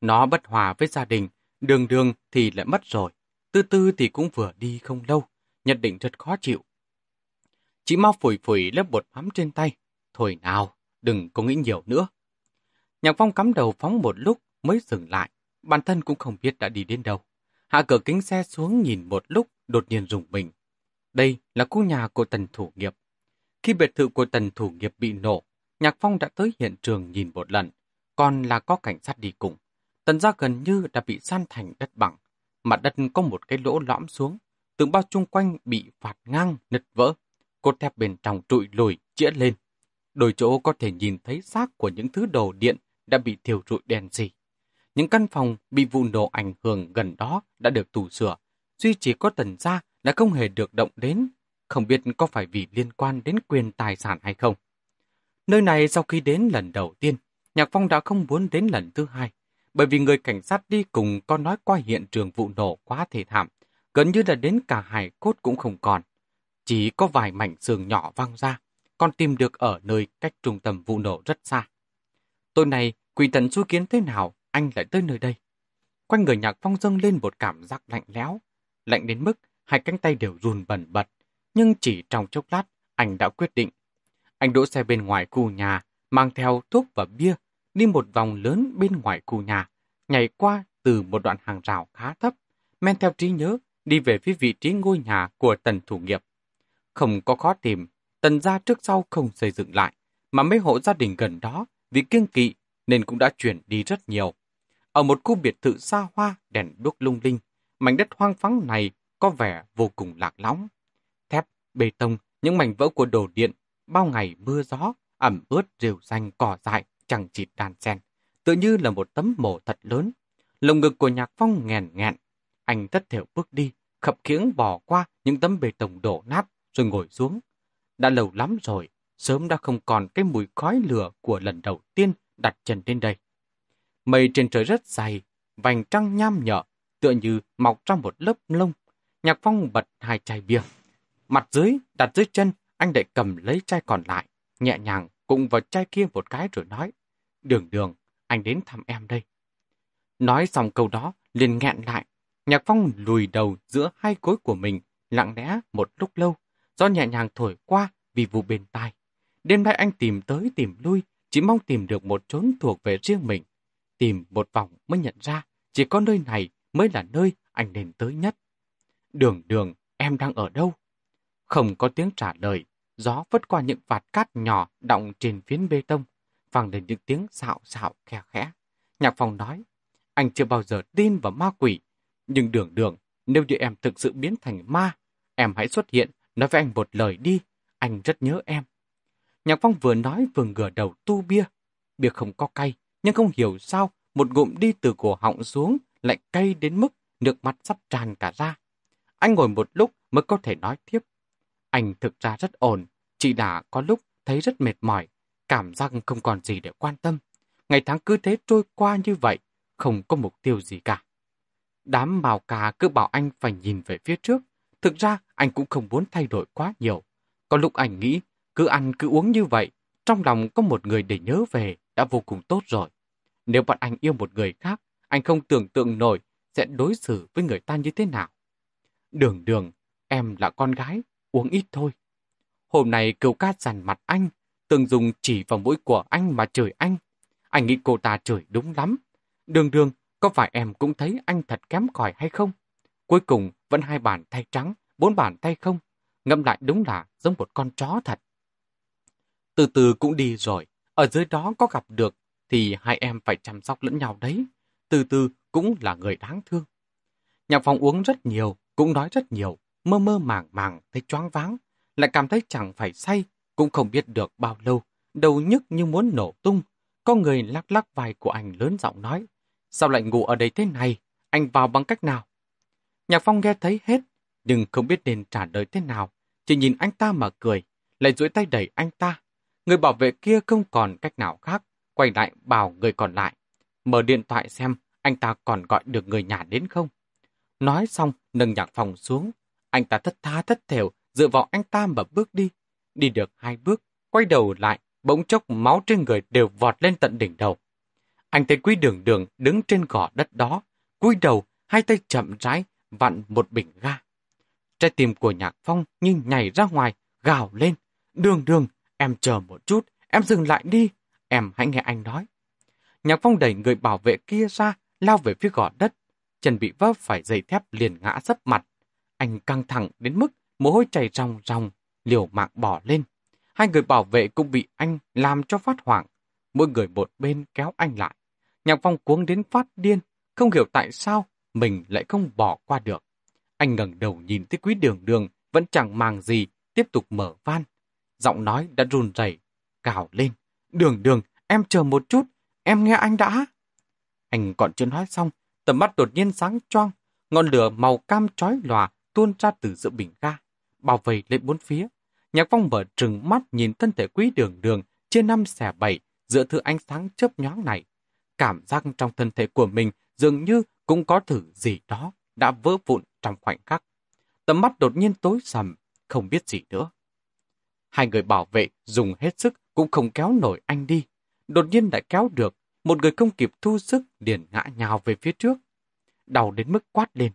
A: Nó bất hòa với gia đình, đường đường thì lại mất rồi, tư tư thì cũng vừa đi không lâu, nhất định rất khó chịu. Chị mau phủi phủi lớp bột mắm trên tay. Thôi nào, đừng có nghĩ nhiều nữa. Nhạc phong cắm đầu phóng một lúc mới dừng lại, bản thân cũng không biết đã đi đến đâu. Hạ cửa kính xe xuống nhìn một lúc, đột nhiên rùng mình. Đây là khu nhà của tần thủ nghiệp. Khi biệt thự của tần thủ nghiệp bị nổ, Nhạc Phong đã tới hiện trường nhìn một lần, còn là có cảnh sát đi cùng. Tần gia gần như đã bị san thành đất bằng. Mặt đất có một cái lỗ lõm xuống, tường bao chung quanh bị phạt ngang, nứt vỡ. cột thép bên trong trụi lùi, chĩa lên. Đôi chỗ có thể nhìn thấy xác của những thứ đồ điện đã bị thiêu rụi đen xì. Những căn phòng bị vụ nổ ảnh hưởng gần đó đã được tù sửa. Duy chỉ có tần gia là không hề được động đến. Không biết có phải vì liên quan đến quyền tài sản hay không. Nơi này sau khi đến lần đầu tiên, Nhạc Phong đã không muốn đến lần thứ hai. Bởi vì người cảnh sát đi cùng có nói qua hiện trường vụ nổ quá thể thảm. Gần như là đến cả hài cốt cũng không còn. Chỉ có vài mảnh xương nhỏ văng ra, còn tìm được ở nơi cách trung tâm vụ nổ rất xa. Tối nay, quỷ thần xui kiến thế nào, anh lại tới nơi đây. Quanh người nhạc phong dâng lên một cảm giác lạnh lẽo. Lạnh đến mức hai cánh tay đều run bẩn bật. Nhưng chỉ trong chốc lát, anh đã quyết định. Anh đỗ xe bên ngoài khu nhà, mang theo thuốc và bia, đi một vòng lớn bên ngoài khu nhà, nhảy qua từ một đoạn hàng rào khá thấp, men theo trí nhớ, đi về phía vị trí ngôi nhà của tần thủ nghiệp. Không có khó tìm, tần gia trước sau không xây dựng lại, mà mấy hộ gia đình gần đó vì kiêng kỵ nên cũng đã chuyển đi rất nhiều. Ở một khu biệt thự xa hoa, đèn đuốc lung linh, mảnh đất hoang vắng này có vẻ vô cùng lạc lõng. Thép, bê tông, những mảnh vỡ của đồ điện, bao ngày mưa gió, ẩm ướt rêu xanh cỏ dại, chẳng chịt đàn sen, tự như là một tấm mổ thật lớn. Lồng ngực của nhạc phong nghèn nghẹn, anh thất thểu bước đi, khập khiễng bỏ qua những tấm bê tông đổ nát, rồi ngồi xuống. Đã lâu lắm rồi, sớm đã không còn cái mùi khói lửa của lần đầu tiên đặt chân đến đây. Mây trên trời rất dày, vành trăng nham nhở, tựa như mọc trong một lớp lông. Nhạc Phong bật hai chai bia. Mặt dưới, đặt dưới chân, anh lại cầm lấy chai còn lại, nhẹ nhàng cùng vào chai kia một cái rồi nói, đường đường, anh đến thăm em đây. Nói xong câu đó, liền nghẹn lại. Nhạc Phong lùi đầu giữa hai gối của mình, lặng lẽ một lúc lâu, do nhẹ nhàng thổi qua vì vụ bên tai. Đêm nay anh tìm tới tìm lui, chỉ mong tìm được một chốn thuộc về riêng mình. Tìm một vòng mới nhận ra, chỉ có nơi này mới là nơi anh nên tới nhất. Đường đường, em đang ở đâu? Không có tiếng trả lời, gió vất qua những vạt cát nhỏ đọng trên phiến bê tông, vang lên những tiếng xạo xạo khe khẽ. Nhạc phòng nói, anh chưa bao giờ tin vào ma quỷ, nhưng đường đường, nếu như em thực sự biến thành ma, em hãy xuất hiện, nói với anh một lời đi, anh rất nhớ em. Nhạc Phong vừa nói vừa ngửa đầu tu bia. Bia không có cay, nhưng không hiểu sao một ngụm đi từ cổ họng xuống lại cay đến mức nước mắt sắp tràn cả ra. Anh ngồi một lúc mới có thể nói tiếp. Anh thực ra rất ổn, chỉ đã có lúc thấy rất mệt mỏi, cảm giác không còn gì để quan tâm. Ngày tháng cứ thế trôi qua như vậy, không có mục tiêu gì cả. Đám bào cà cứ bảo anh phải nhìn về phía trước. Thực ra anh cũng không muốn thay đổi quá nhiều. Có lúc anh nghĩ cứ ăn cứ uống như vậy, trong lòng có một người để nhớ về đã vô cùng tốt rồi. Nếu bạn anh yêu một người khác, anh không tưởng tượng nổi sẽ đối xử với người ta như thế nào. Đường đường, em là con gái, uống ít thôi. Hôm nay cựu ca dằn mặt anh, từng dùng chỉ vào mũi của anh mà chửi anh. Anh nghĩ cô ta chửi đúng lắm. Đường đường, có phải em cũng thấy anh thật kém cỏi hay không? Cuối cùng vẫn hai bàn tay trắng, bốn bàn tay không. Ngẫm lại đúng là giống một con chó thật. Từ từ cũng đi rồi, ở dưới đó có gặp được thì hai em phải chăm sóc lẫn nhau đấy. Từ từ cũng là người đáng thương. Nhạc phòng uống rất nhiều, cũng nói rất nhiều, mơ mơ màng màng, thấy choáng váng, lại cảm thấy chẳng phải say, cũng không biết được bao lâu, đầu nhức như muốn nổ tung. Có người lắc lắc vai của anh lớn giọng nói, sao lại ngủ ở đây thế này, anh vào bằng cách nào? Nhạc Phong nghe thấy hết, nhưng không biết nên trả lời thế nào, chỉ nhìn anh ta mà cười, lại duỗi tay đẩy anh ta. Người bảo vệ kia không còn cách nào khác, quay lại bảo người còn lại. Mở điện thoại xem anh ta còn gọi được người nhà đến không. Nói xong, nâng nhạc phòng xuống. Anh ta thất tha thất thểu, dựa vào anh ta mà bước đi. Đi được hai bước, quay đầu lại, bỗng chốc máu trên người đều vọt lên tận đỉnh đầu. Anh thấy quý đường đường đứng trên gò đất đó, cúi đầu, hai tay chậm rãi, vặn một bình ga. Trái tim của nhạc phong như nhảy ra ngoài, gào lên. Đường đường, em chờ một chút, em dừng lại đi, em hãy nghe anh nói. Nhạc phong đẩy người bảo vệ kia ra, lao về phía gò đất. Chân bị vấp phải dây thép liền ngã sấp mặt. Anh căng thẳng đến mức mồ hôi chảy ròng ròng, liều mạng bỏ lên. Hai người bảo vệ cũng bị anh làm cho phát hoảng. Mỗi người một bên kéo anh lại. Nhạc phong cuống đến phát điên, không hiểu tại sao mình lại không bỏ qua được. Anh ngẩng đầu nhìn thấy quý đường đường, vẫn chẳng màng gì, tiếp tục mở van. Giọng nói đã run rẩy, cào lên. Đường đường, em chờ một chút, em nghe anh đã. Anh còn chưa nói xong, tầm mắt đột nhiên sáng choang, ngọn lửa màu cam chói lòa tuôn ra từ giữa bình ga, bao vây lên bốn phía. Nhạc phong mở trừng mắt nhìn thân thể quý đường đường trên năm xẻ bảy giữa thứ ánh sáng chớp nhoáng này. Cảm giác trong thân thể của mình dường như cũng có thử gì đó đã vỡ vụn trong khoảnh khắc. Tầm mắt đột nhiên tối sầm, không biết gì nữa. Hai người bảo vệ dùng hết sức cũng không kéo nổi anh đi. Đột nhiên lại kéo được, một người không kịp thu sức liền ngã nhào về phía trước. Đau đến mức quát lên.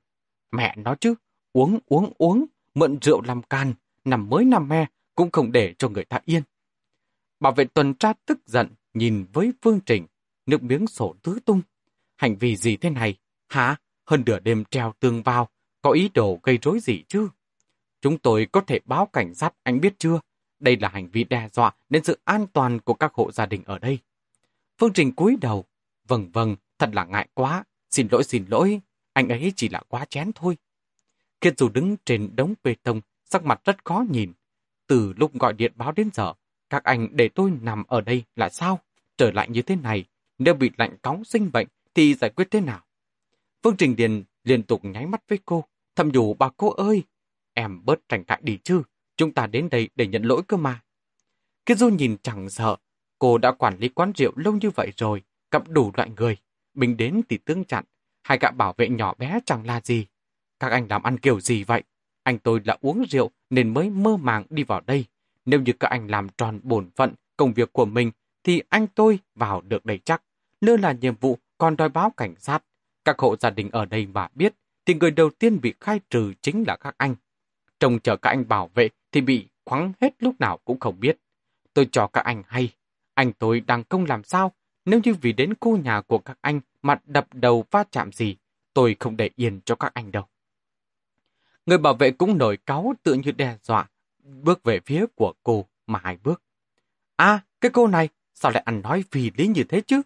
A: Mẹ nó chứ, uống uống uống, mượn rượu làm can, nằm mới nằm me, cũng không để cho người ta yên. Bảo vệ tuần tra tức giận, nhìn với Phương Trình, nước miếng sổ tứ tung. Hành vi gì thế này? Hả? Hơn nửa đêm treo tường vào, có ý đồ gây rối gì chứ? Chúng tôi có thể báo cảnh sát, anh biết chưa? Đây là hành vi đe dọa đến sự an toàn của các hộ gia đình ở đây. Phương Trình cúi đầu. Vâng vâng, thật là ngại quá. Xin lỗi xin lỗi, anh ấy chỉ là quá chén thôi. Kiệt dù đứng trên đống bê tông, sắc mặt rất khó nhìn. Từ lúc gọi điện báo đến giờ, các anh để tôi nằm ở đây là sao? Trở lại như thế này, nếu bị lạnh cóng sinh bệnh thì giải quyết thế nào? Phương Trình Điền liên tục nháy mắt với cô, thầm nhủ bà cô ơi, em bớt tranh cãi đi chứ, chúng ta đến đây để nhận lỗi cơ mà. Kiệt Du nhìn chẳng sợ, cô đã quản lý quán rượu lâu như vậy rồi, gặp đủ loại người, mình đến thì tương chặn, hai gã bảo vệ nhỏ bé chẳng là gì. Các anh làm ăn kiểu gì vậy? Anh tôi là uống rượu nên mới mơ màng đi vào đây. Nếu như các anh làm tròn bổn phận công việc của mình thì anh tôi vào được đây chắc. Lơ là nhiệm vụ còn đòi báo cảnh sát. Các hộ gia đình ở đây mà biết thì người đầu tiên bị khai trừ chính là các anh. Trông chờ các anh bảo vệ thì bị khoắng hết lúc nào cũng không biết. Tôi cho các anh hay. Anh tôi đang công làm sao? Nếu như vì đến khu nhà của các anh mà đập đầu va chạm gì, tôi không để yên cho các anh đâu. Người bảo vệ cũng nổi cáu tự như đe dọa, bước về phía của cô mà hai bước. À, cái cô này, sao lại ăn nói vì lý như thế chứ?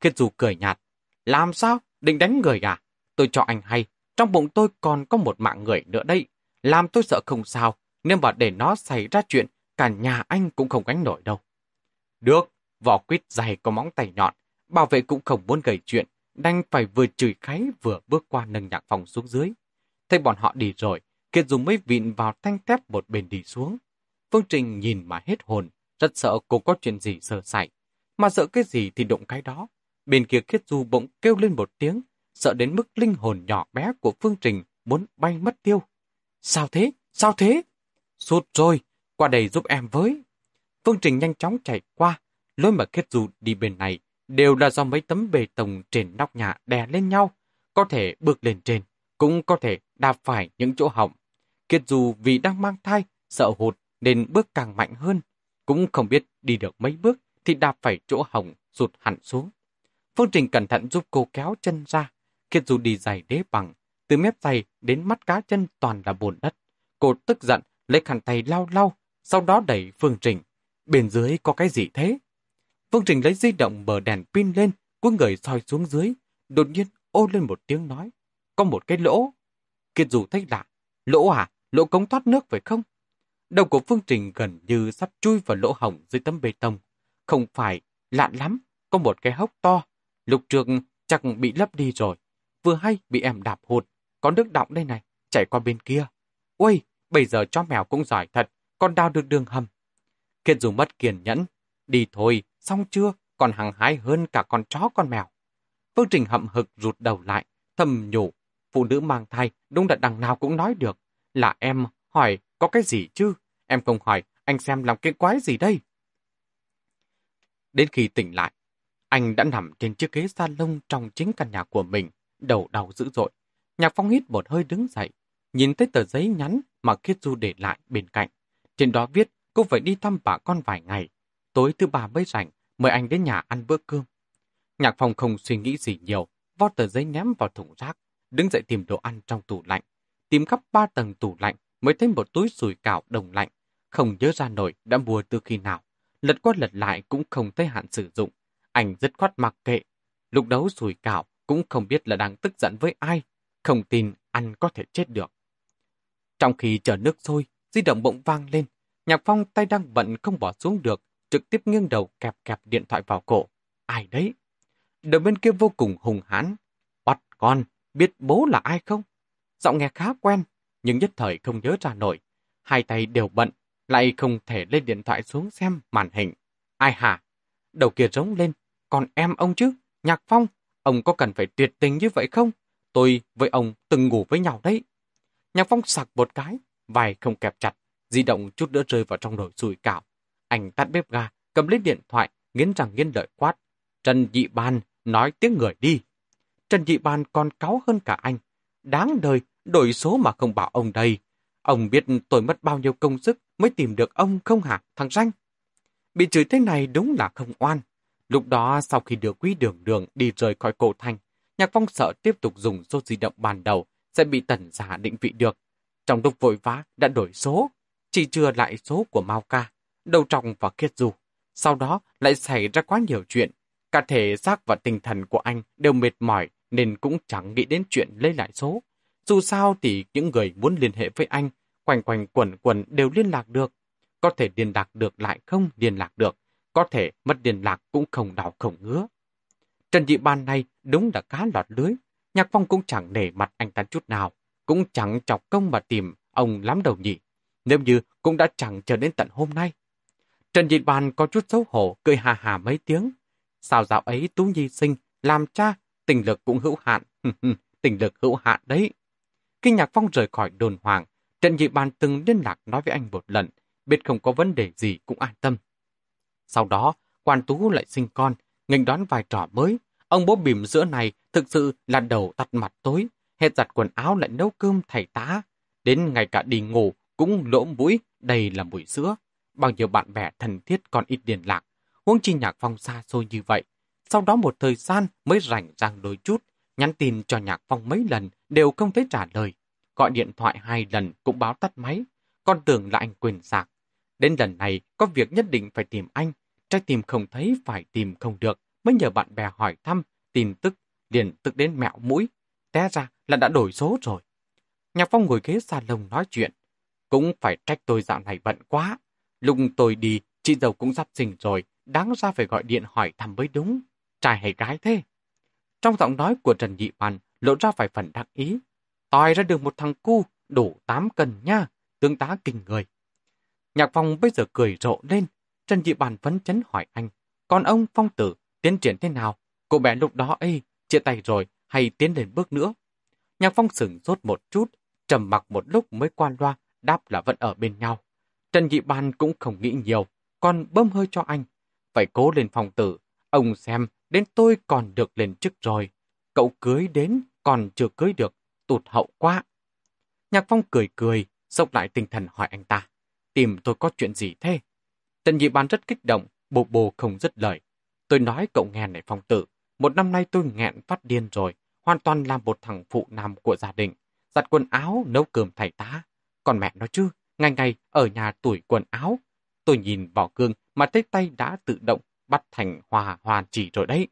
A: Khiết dù cười nhạt. Làm sao? Định đánh người à? Tôi cho anh hay, trong bụng tôi còn có một mạng người nữa đây. Làm tôi sợ không sao, Nên mà để nó xảy ra chuyện, cả nhà anh cũng không gánh nổi đâu. Được, vỏ quýt dày có móng tay nhọn, bảo vệ cũng không muốn gây chuyện, đành phải vừa chửi kháy vừa bước qua nâng nhạc phòng xuống dưới. Thấy bọn họ đi rồi, Kiệt dùng mấy vịn vào thanh thép một bên đi xuống. Phương Trình nhìn mà hết hồn, rất sợ cô có chuyện gì sơ sẩy. Mà sợ cái gì thì đụng cái đó. Bên kia Kiệt Du bỗng kêu lên một tiếng, sợ đến mức linh hồn nhỏ bé của Phương Trình muốn bay mất tiêu. Sao thế? Sao thế? Sụt rồi, qua đây giúp em với. Phương Trình nhanh chóng chạy qua, lối mà Kiệt Du đi bên này đều là do mấy tấm bê tông trên nóc nhà đè lên nhau, có thể bước lên trên, cũng có thể đạp phải những chỗ hỏng. Kiệt dù vì đang mang thai, sợ hụt nên bước càng mạnh hơn, cũng không biết đi được mấy bước thì đạp phải chỗ hỏng rụt hẳn xuống. Phương Trình cẩn thận giúp cô kéo chân ra, Kiệt dù đi giày đế bằng, từ mép giày đến mắt cá chân toàn là bùn đất. Cô tức giận, lấy khăn tay lau lau, sau đó đẩy Phương Trình. Bên dưới có cái gì thế? Phương Trình lấy di động bờ đèn pin lên, cuối người soi xuống dưới, đột nhiên ô lên một tiếng nói. Có một cái lỗ. Kiệt dù thấy lạ. Lỗ à? Lỗ cống thoát nước phải không? Đầu của Phương Trình gần như sắp chui vào lỗ hổng dưới tấm bê tông. Không phải, lạ lắm, có một cái hốc to. Lục trường chắc bị lấp đi rồi. Vừa hay bị em đạp hụt. Có nước đọng đây này, chảy qua bên kia. Ôi, bây giờ chó mèo cũng giỏi thật, còn đào được đường hầm. Kiệt dù mất kiên nhẫn. Đi thôi, xong chưa, còn hăng hái hơn cả con chó con mèo. Phương Trình hậm hực rụt đầu lại, thầm nhủ. Phụ nữ mang thai, đúng là đằng nào cũng nói được. Là em hỏi có cái gì chứ? Em không hỏi, anh xem làm cái quái gì đây? Đến khi tỉnh lại, anh đã nằm trên chiếc ghế salon trong chính căn nhà của mình, đầu đau dữ dội. Nhạc Phong hít một hơi đứng dậy, nhìn thấy tờ giấy nhắn mà Khiết Du để lại bên cạnh. Trên đó viết cô phải đi thăm bà con vài ngày. Tối thứ ba mới rảnh, mời anh đến nhà ăn bữa cơm. Nhạc Phong không suy nghĩ gì nhiều, vót tờ giấy ném vào thùng rác, đứng dậy tìm đồ ăn trong tủ lạnh. Tìm khắp ba tầng tủ lạnh mới thấy một túi sủi cảo đồng lạnh. Không nhớ ra nổi đã mua từ khi nào. Lật qua lật lại cũng không thấy hạn sử dụng. Anh rất khoát mặc kệ. Lúc đấu sủi cảo cũng không biết là đang tức giận với ai. Không tin ăn có thể chết được. Trong khi chờ nước sôi, di động bỗng vang lên. Nhạc Phong tay đang bận không bỏ xuống được, trực tiếp nghiêng đầu kẹp kẹp điện thoại vào cổ. Ai đấy? Đầu bên kia vô cùng hùng hãn. Bắt con, biết bố là ai không? Giọng nghe khá quen, nhưng nhất thời không nhớ ra nổi. Hai tay đều bận, lại không thể lên điện thoại xuống xem màn hình. Ai hả? Đầu kia rống lên, còn em ông chứ? Nhạc Phong, ông có cần phải tuyệt tình như vậy không? Tôi với ông từng ngủ với nhau đấy. Nhạc Phong sặc một cái, vai không kẹp chặt, di động chút nữa rơi vào trong nồi sùi cảo. Anh tắt bếp ga, cầm lấy điện thoại, nghiến răng nghiến lợi quát. Trần Dị Ban, nói tiếng người đi. Trần Dị Ban còn cáu hơn cả anh. Đáng đời, đổi số mà không bảo ông đây. Ông biết tôi mất bao nhiêu công sức mới tìm được ông không hả, thằng Ranh? Bị chửi thế này đúng là không oan. Lúc đó sau khi đưa quý đường đường đi rời khỏi cổ thành, Nhạc Phong sợ tiếp tục dùng số di động ban đầu sẽ bị tần giả định vị được. Trong lúc vội vã đã đổi số, chỉ chưa lại số của Mao Ca, đầu trọng và kiết du. Sau đó lại xảy ra quá nhiều chuyện. Cả thể xác và tinh thần của anh đều mệt mỏi nên cũng chẳng nghĩ đến chuyện lấy lại số. Dù sao thì những người muốn liên hệ với anh, quanh quanh quẩn quẩn đều liên lạc được. Có thể liên lạc được lại không liên lạc được. Có thể mất liên lạc cũng không đau không ngứa. Trần Dị Ban này đúng là cá lọt lưới. Nhạc Phong cũng chẳng nể mặt anh ta chút nào. Cũng chẳng chọc công mà tìm ông lắm đầu nhỉ. Nếu như cũng đã chẳng chờ đến tận hôm nay. Trần Dị Ban có chút xấu hổ, cười hà hà mấy tiếng. Sao dạo ấy Tú Nhi sinh, làm cha, tình lực cũng hữu hạn. *laughs* tình lực hữu hạn đấy. Khi Nhạc Phong rời khỏi đồn hoàng, Trần Nhị Ban từng liên lạc nói với anh một lần, biết không có vấn đề gì cũng an tâm. Sau đó, quan tú lại sinh con, nghênh đón vai trò mới. Ông bố bìm giữa này thực sự là đầu tắt mặt tối, hết giặt quần áo lại nấu cơm thầy tá. Đến ngày cả đi ngủ cũng lỗ mũi, đầy là mùi sữa. Bao nhiêu bạn bè thân thiết còn ít liên lạc, huống chi nhạc phong xa xôi như vậy. Sau đó một thời gian mới rảnh ràng đôi chút, nhắn tin cho nhạc phong mấy lần đều không thấy trả lời. Gọi điện thoại hai lần cũng báo tắt máy, con tưởng là anh quyền sạc. Đến lần này có việc nhất định phải tìm anh, trái tim không thấy phải tìm không được, mới nhờ bạn bè hỏi thăm, tin tức, liền tức đến mẹo mũi. Té ra là đã đổi số rồi. Nhạc Phong ngồi ghế salon nói chuyện. Cũng phải trách tôi dạo này bận quá. Lúc tôi đi, chị dâu cũng sắp sinh rồi, đáng ra phải gọi điện hỏi thăm mới đúng. Trai hay gái thế? Trong giọng nói của Trần Nhị Hoàn lộ ra vài phần đắc ý. Tòi ra được một thằng cu, đủ 8 cân nha, tương tá kinh người. Nhạc Phong bây giờ cười rộ lên, Trần Nhị Bàn phấn chấn hỏi anh, còn ông Phong Tử tiến triển thế nào? cô bé lúc đó ấy, chia tay rồi hay tiến lên bước nữa. Nhạc Phong sửng sốt một chút, trầm mặc một lúc mới qua loa, đáp là vẫn ở bên nhau. Trần Nhị Ban cũng không nghĩ nhiều, còn bơm hơi cho anh. Phải cố lên phòng tử, ông xem, đến tôi còn được lên chức rồi. Cậu cưới đến, còn chưa cưới được, tụt hậu quá. Nhạc Phong cười cười, sốc lại tinh thần hỏi anh ta. Tìm tôi có chuyện gì thế? Tần Nhị bán rất kích động, bồ bồ không dứt lời. Tôi nói cậu nghe này phong tử, một năm nay tôi nghẹn phát điên rồi, hoàn toàn là một thằng phụ nam của gia đình. Giặt quần áo, nấu cơm thầy tá. Còn mẹ nó chứ, ngày ngày ở nhà tuổi quần áo. Tôi nhìn vào gương mà thấy tay đã tự động bắt thành hòa hoàn chỉ rồi đấy.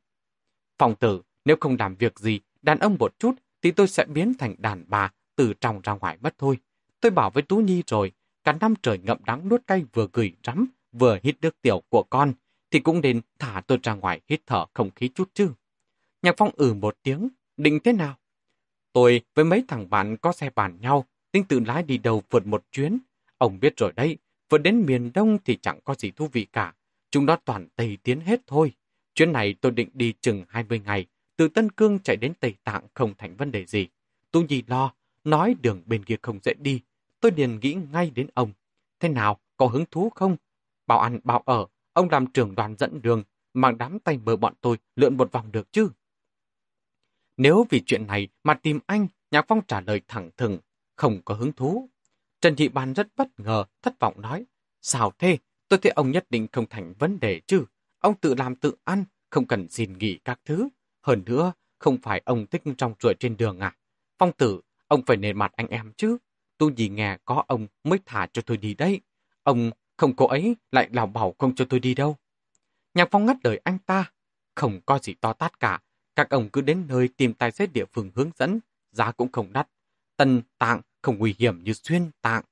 A: Phòng tử, nếu không làm việc gì, đàn ông một chút, thì tôi sẽ biến thành đàn bà từ trong ra ngoài mất thôi. Tôi bảo với Tú Nhi rồi, cả năm trời ngậm đắng nuốt cay vừa gửi rắm, vừa hít nước tiểu của con, thì cũng nên thả tôi ra ngoài hít thở không khí chút chứ. Nhạc Phong ừ một tiếng, định thế nào? Tôi với mấy thằng bạn có xe bàn nhau, tính tự lái đi đầu vượt một chuyến. Ông biết rồi đấy, vượt đến miền Đông thì chẳng có gì thú vị cả. Chúng nó toàn Tây tiến hết thôi. Chuyến này tôi định đi chừng 20 ngày, từ Tân Cương chạy đến Tây Tạng không thành vấn đề gì. Tu Nhi lo, nói đường bên kia không dễ đi. Tôi liền nghĩ ngay đến ông. Thế nào, có hứng thú không? Bảo ăn, bảo ở, ông làm trưởng đoàn dẫn đường, mang đám tay mờ bọn tôi lượn một vòng được chứ? Nếu vì chuyện này mà tìm anh, Nhạc Phong trả lời thẳng thừng, không có hứng thú. Trần Thị Ban rất bất ngờ, thất vọng nói, sao thế, tôi thấy ông nhất định không thành vấn đề chứ. Ông tự làm tự ăn, không cần xin nghỉ các thứ. Hơn nữa, không phải ông thích trong chuỗi trên đường à. Phong tử, ông phải nề mặt anh em chứ. Tôi gì nghe có ông mới thả cho tôi đi đấy. Ông không cô ấy lại lào bảo không cho tôi đi đâu. Nhạc Phong ngắt lời anh ta. Không có gì to tát cả. Các ông cứ đến nơi tìm tài xế địa phương hướng dẫn. Giá cũng không đắt. Tân tạng không nguy hiểm như xuyên tạng.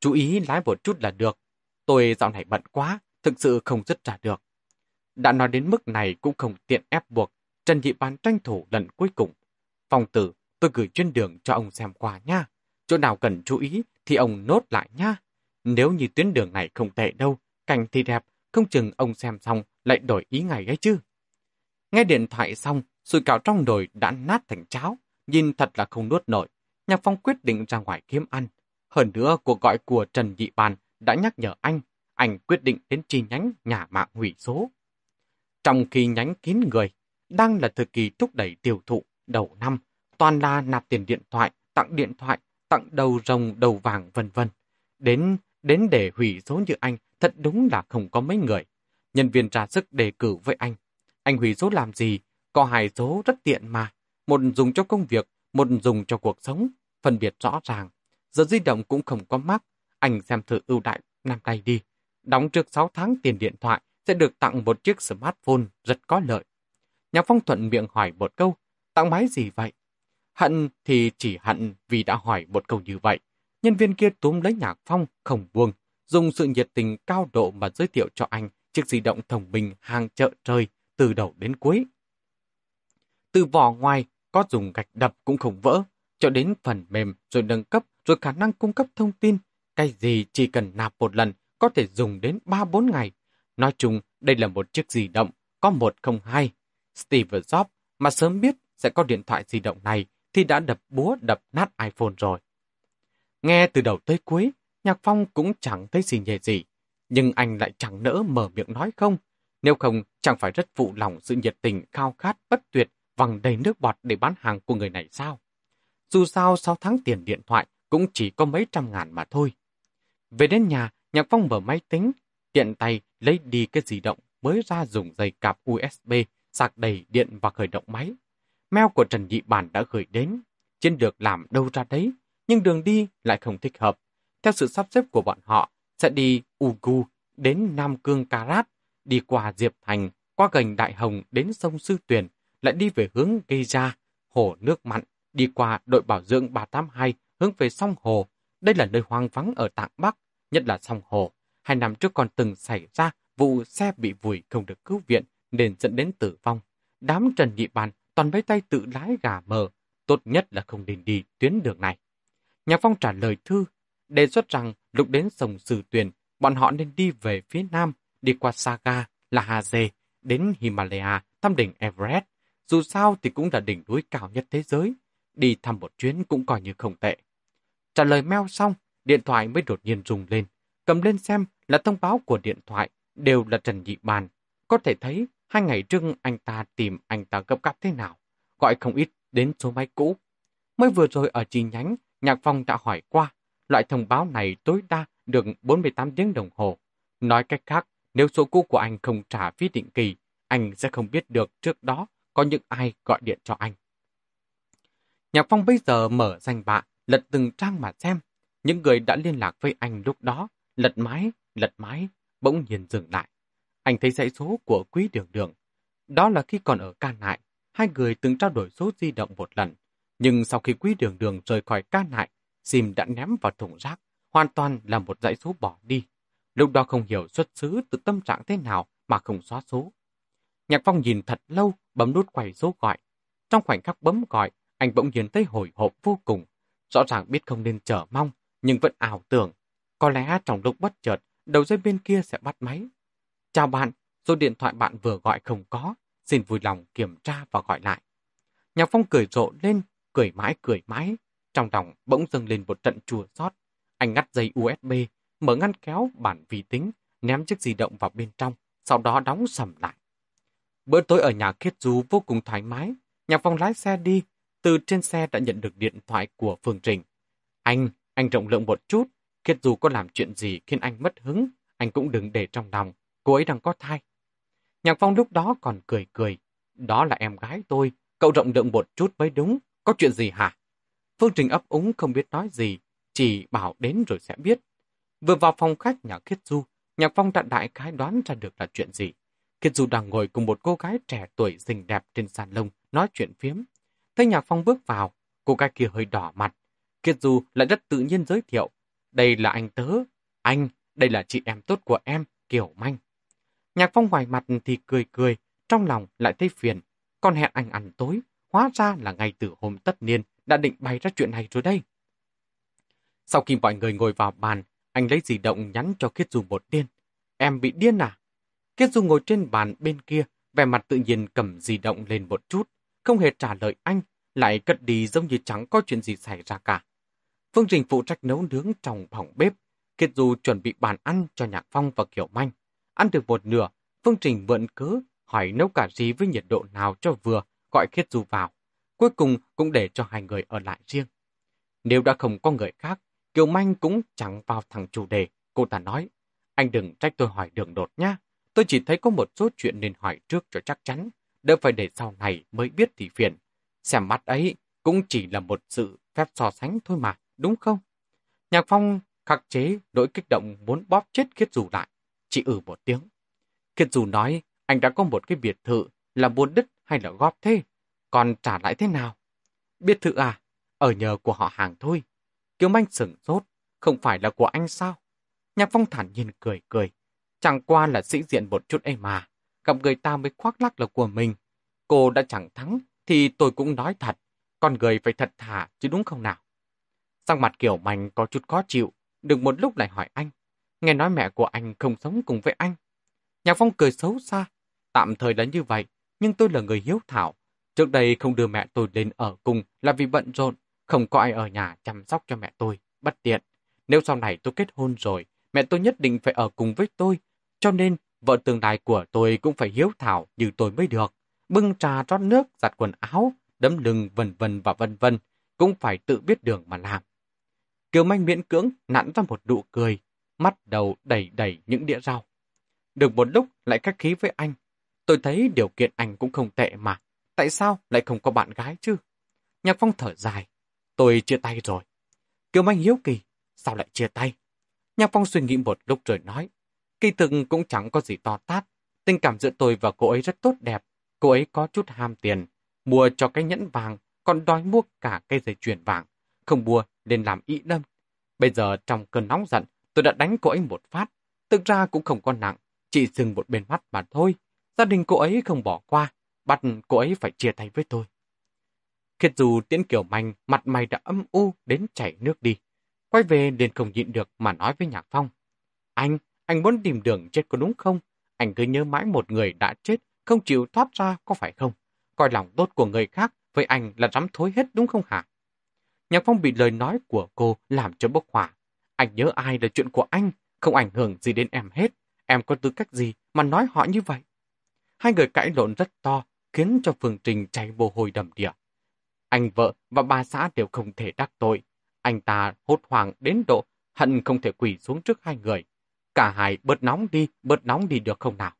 A: Chú ý lái một chút là được. Tôi dạo này bận quá, thực sự không dứt trả được. Đã nói đến mức này cũng không tiện ép buộc. Trần Nhị Bán tranh thủ lần cuối cùng. Phòng tử, tôi gửi chuyên đường cho ông xem qua nha. Chỗ nào cần chú ý thì ông nốt lại nha. Nếu như tuyến đường này không tệ đâu, cảnh thì đẹp, không chừng ông xem xong lại đổi ý ngày ấy chứ. Nghe điện thoại xong, sùi cảo trong đồi đã nát thành cháo, nhìn thật là không nuốt nổi. Nhạc Phong quyết định ra ngoài kiếm ăn. Hơn nữa, cuộc gọi của Trần Nhị Bàn đã nhắc nhở anh, anh quyết định đến chi nhánh nhà mạng hủy số. Trong khi nhánh kín người, đang là thời kỳ thúc đẩy tiêu thụ đầu năm, toàn là nạp tiền điện thoại, tặng điện thoại, tặng đầu rồng đầu vàng vân vân. Đến đến để hủy số như anh, thật đúng là không có mấy người. Nhân viên ra sức đề cử với anh. Anh hủy số làm gì? Có hai số rất tiện mà. Một dùng cho công việc, một dùng cho cuộc sống. Phân biệt rõ ràng. Giờ di động cũng không có mắc. Anh xem thử ưu đại năm nay đi. Đóng trước 6 tháng tiền điện thoại sẽ được tặng một chiếc smartphone rất có lợi. Nhạc Phong thuận miệng hỏi một câu, tặng máy gì vậy? Hận thì chỉ hận vì đã hỏi một câu như vậy. Nhân viên kia túm lấy Nhạc Phong, không buông, dùng sự nhiệt tình cao độ mà giới thiệu cho anh chiếc di động thông minh hàng chợ trời từ đầu đến cuối. Từ vỏ ngoài, có dùng gạch đập cũng không vỡ, cho đến phần mềm rồi nâng cấp rồi khả năng cung cấp thông tin. Cái gì chỉ cần nạp một lần có thể dùng đến 3-4 ngày. Nói chung, đây là một chiếc di động có 102. Steve Jobs mà sớm biết sẽ có điện thoại di động này thì đã đập búa đập nát iPhone rồi. Nghe từ đầu tới cuối, Nhạc Phong cũng chẳng thấy gì nhề gì. Nhưng anh lại chẳng nỡ mở miệng nói không. Nếu không, chẳng phải rất phụ lòng sự nhiệt tình khao khát bất tuyệt vằng đầy nước bọt để bán hàng của người này sao? Dù sao 6 tháng tiền điện thoại cũng chỉ có mấy trăm ngàn mà thôi. Về đến nhà, Nhạc Phong mở máy tính, tiện tay lấy đi cái di động mới ra dùng dây cạp USB, sạc đầy điện và khởi động máy. Mail của Trần Nhị Bản đã gửi đến, trên được làm đâu ra đấy, nhưng đường đi lại không thích hợp. Theo sự sắp xếp của bọn họ, sẽ đi Ugu đến Nam Cương Karat, đi qua Diệp Thành, qua gành Đại Hồng đến sông Sư Tuyền, lại đi về hướng Geja, hồ nước mặn, đi qua đội bảo dưỡng 382 hướng về sông Hồ. Đây là nơi hoang vắng ở Tạng Bắc, nhất là sông Hồ. Hai năm trước còn từng xảy ra vụ xe bị vùi không được cứu viện nên dẫn đến tử vong. Đám Trần Nhị Bàn toàn mấy tay tự lái gà mờ, tốt nhất là không nên đi tuyến đường này. Nhạc Phong trả lời thư, đề xuất rằng lúc đến sông Sử Tuyền, bọn họ nên đi về phía nam, đi qua Saga, là Hà Dê, đến Himalaya thăm đỉnh Everest. Dù sao thì cũng là đỉnh núi cao nhất thế giới. Đi thăm một chuyến cũng coi như không tệ. Trả lời mail xong, điện thoại mới đột nhiên rung lên. Cầm lên xem là thông báo của điện thoại, đều là Trần Nhị Bàn. Có thể thấy hai ngày trước anh ta tìm anh ta gấp gáp thế nào. Gọi không ít đến số máy cũ. Mới vừa rồi ở chi nhánh, Nhạc Phong đã hỏi qua. Loại thông báo này tối đa được 48 tiếng đồng hồ. Nói cách khác, nếu số cũ của anh không trả phí định kỳ, anh sẽ không biết được trước đó có những ai gọi điện cho anh. Nhạc Phong bây giờ mở danh bạ, lật từng trang mà xem. Những người đã liên lạc với anh lúc đó, lật mái, lật mái, bỗng nhiên dừng lại. Anh thấy dãy số của quý đường đường. Đó là khi còn ở ca nại, hai người từng trao đổi số di động một lần. Nhưng sau khi quý đường đường rời khỏi ca nại, SIM đã ném vào thùng rác, hoàn toàn là một dãy số bỏ đi. Lúc đó không hiểu xuất xứ từ tâm trạng thế nào mà không xóa số. Nhạc Phong nhìn thật lâu, bấm nút quay số gọi. Trong khoảnh khắc bấm gọi, anh bỗng nhiên thấy hồi hộp vô cùng. Rõ ràng biết không nên chờ mong, nhưng vẫn ảo tưởng. Có lẽ trong lúc bất chợt, đầu dây bên kia sẽ bắt máy. Chào bạn, số điện thoại bạn vừa gọi không có, xin vui lòng kiểm tra và gọi lại. Nhạc Phong cười rộ lên, cười mãi cười mãi. Trong lòng bỗng dâng lên một trận chua xót. Anh ngắt dây USB, mở ngăn kéo bản vi tính, ném chiếc di động vào bên trong, sau đó đóng sầm lại. Bữa tối ở nhà Khiết Du vô cùng thoải mái. Nhạc Phong lái xe đi, từ trên xe đã nhận được điện thoại của Phương Trình. Anh, anh rộng lượng một chút, kiệt Du có làm chuyện gì khiến anh mất hứng, anh cũng đừng để trong lòng, cô ấy đang có thai. Nhạc Phong lúc đó còn cười cười, đó là em gái tôi, cậu rộng lượng một chút mới đúng, có chuyện gì hả? Phương Trình ấp úng không biết nói gì, chỉ bảo đến rồi sẽ biết. Vừa vào phòng khách nhà Kiết Du, Nhạc Phong đã đại khái đoán ra được là chuyện gì. Kiết Du đang ngồi cùng một cô gái trẻ tuổi xinh đẹp trên sàn lông nói chuyện phiếm. Thấy Nhạc Phong bước vào, cô gái kia hơi đỏ mặt. Kiệt Du lại rất tự nhiên giới thiệu. Đây là anh tớ. Anh, đây là chị em tốt của em, Kiều Manh. Nhạc Phong ngoài mặt thì cười cười, trong lòng lại thấy phiền. Còn hẹn anh ăn tối, hóa ra là ngày từ hôm tất niên đã định bày ra chuyện này rồi đây. Sau khi mọi người ngồi vào bàn, anh lấy di động nhắn cho Kiết Du một điên. Em bị điên à? Kiết Du ngồi trên bàn bên kia, vẻ mặt tự nhiên cầm di động lên một chút, không hề trả lời anh, lại cất đi giống như chẳng có chuyện gì xảy ra cả. Phương Trình phụ trách nấu nướng trong phòng bếp, Kiệt Du chuẩn bị bàn ăn cho Nhạc Phong và Kiều Manh. Ăn được một nửa, Phương Trình vượn cớ hỏi nấu cả gì với nhiệt độ nào cho vừa, gọi Kiệt Du vào. Cuối cùng cũng để cho hai người ở lại riêng. Nếu đã không có người khác, Kiều Manh cũng chẳng vào thẳng chủ đề. Cô ta nói, anh đừng trách tôi hỏi đường đột nhá. Tôi chỉ thấy có một số chuyện nên hỏi trước cho chắc chắn. Đỡ phải để sau này mới biết thì phiền. Xem mắt ấy cũng chỉ là một sự phép so sánh thôi mà, đúng không? Nhạc Phong khắc chế nỗi kích động muốn bóp chết Khiết Dù lại. Chỉ ừ một tiếng. Khiết Dù nói anh đã có một cái biệt thự là buôn đứt hay là góp thế? Còn trả lại thế nào? Biệt thự à? Ở nhờ của họ hàng thôi. Kiều Manh sửng sốt, không phải là của anh sao? Nhạc Phong thản nhiên cười cười. Chẳng qua là sĩ diện một chút ấy mà. Gặp người ta mới khoác lắc là của mình. Cô đã chẳng thắng, thì tôi cũng nói thật. Con người phải thật thà chứ đúng không nào? Sang mặt kiểu Mạnh có chút khó chịu, được một lúc lại hỏi anh. Nghe nói mẹ của anh không sống cùng với anh. Nhạc Phong cười xấu xa. Tạm thời là như vậy, nhưng tôi là người hiếu thảo. Trước đây không đưa mẹ tôi lên ở cùng là vì bận rộn. Không có ai ở nhà chăm sóc cho mẹ tôi, bất tiện. Nếu sau này tôi kết hôn rồi, mẹ tôi nhất định phải ở cùng với tôi. Cho nên, vợ tương lai của tôi cũng phải hiếu thảo như tôi mới được. Bưng trà rót nước, giặt quần áo, đấm lưng vân vân và vân vân, cũng phải tự biết đường mà làm. Kiều Manh miễn cưỡng nặn ra một nụ cười, mắt đầu đầy đầy những đĩa rau. Được một lúc lại khách khí với anh. Tôi thấy điều kiện anh cũng không tệ mà. Tại sao lại không có bạn gái chứ? Nhạc Phong thở dài, Tôi chia tay rồi. Kiều Manh hiếu kỳ, sao lại chia tay? Nhạc Phong suy nghĩ một lúc rồi nói, kỳ thực cũng chẳng có gì to tát. Tình cảm giữa tôi và cô ấy rất tốt đẹp. Cô ấy có chút ham tiền, mua cho cái nhẫn vàng, còn đòi mua cả cây dây chuyền vàng. Không mua, nên làm ý đâm. Bây giờ trong cơn nóng giận, tôi đã đánh cô ấy một phát. Thực ra cũng không có nặng, chỉ dừng một bên mắt mà thôi. Gia đình cô ấy không bỏ qua, bắt cô ấy phải chia tay với tôi. Khiết dù tiễn kiểu manh, mặt mày đã âm u đến chảy nước đi. Quay về liền không nhịn được mà nói với Nhạc Phong. Anh, anh muốn tìm đường chết có đúng không? Anh cứ nhớ mãi một người đã chết không chịu thoát ra có phải không? Coi lòng tốt của người khác với anh là dám thối hết đúng không hả? Nhạc Phong bị lời nói của cô làm cho bốc hỏa. Anh nhớ ai là chuyện của anh, không ảnh hưởng gì đến em hết. Em có tư cách gì mà nói họ như vậy? Hai người cãi lộn rất to, khiến cho Phương Trình cháy bồ hồi đầm địa. Anh vợ và ba xã đều không thể đắc tội. Anh ta hốt hoảng đến độ hận không thể quỳ xuống trước hai người. Cả hai bớt nóng đi, bớt nóng đi được không nào?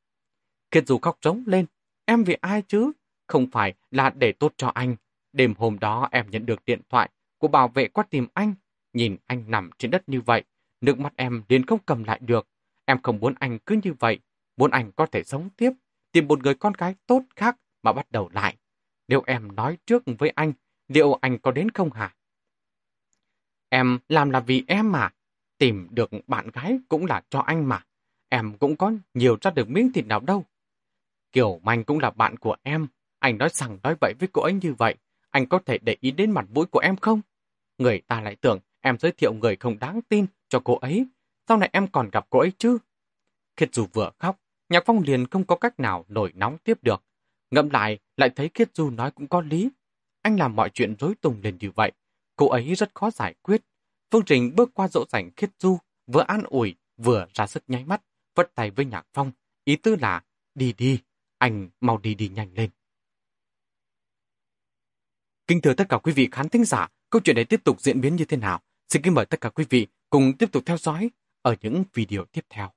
A: Kiệt dù khóc trống lên, em vì ai chứ? Không phải là để tốt cho anh. Đêm hôm đó em nhận được điện thoại của bảo vệ qua tìm anh. Nhìn anh nằm trên đất như vậy, nước mắt em liền không cầm lại được. Em không muốn anh cứ như vậy, muốn anh có thể sống tiếp, tìm một người con gái tốt khác mà bắt đầu lại. Nếu em nói trước với anh, liệu anh có đến không hả? Em làm là vì em mà. Tìm được bạn gái cũng là cho anh mà. Em cũng có nhiều ra được miếng thịt nào đâu. Kiều Manh cũng là bạn của em. Anh nói rằng nói vậy với cô ấy như vậy. Anh có thể để ý đến mặt mũi của em không? Người ta lại tưởng em giới thiệu người không đáng tin cho cô ấy. Sau này em còn gặp cô ấy chứ? Khiết Du vừa khóc, Nhạc Phong liền không có cách nào nổi nóng tiếp được. Ngậm lại, lại thấy Khiết Du nói cũng có lý. Anh làm mọi chuyện rối tung lên như vậy. Cô ấy rất khó giải quyết. Phương Trình bước qua dỗ dành Khiết Du, vừa an ủi, vừa ra sức nháy mắt, vất tay với Nhạc Phong. Ý tư là, đi đi, anh mau đi đi nhanh lên. Kính thưa tất cả quý vị khán thính giả, câu chuyện này tiếp tục diễn biến như thế nào? Xin kính mời tất cả quý vị cùng tiếp tục theo dõi ở những video tiếp theo.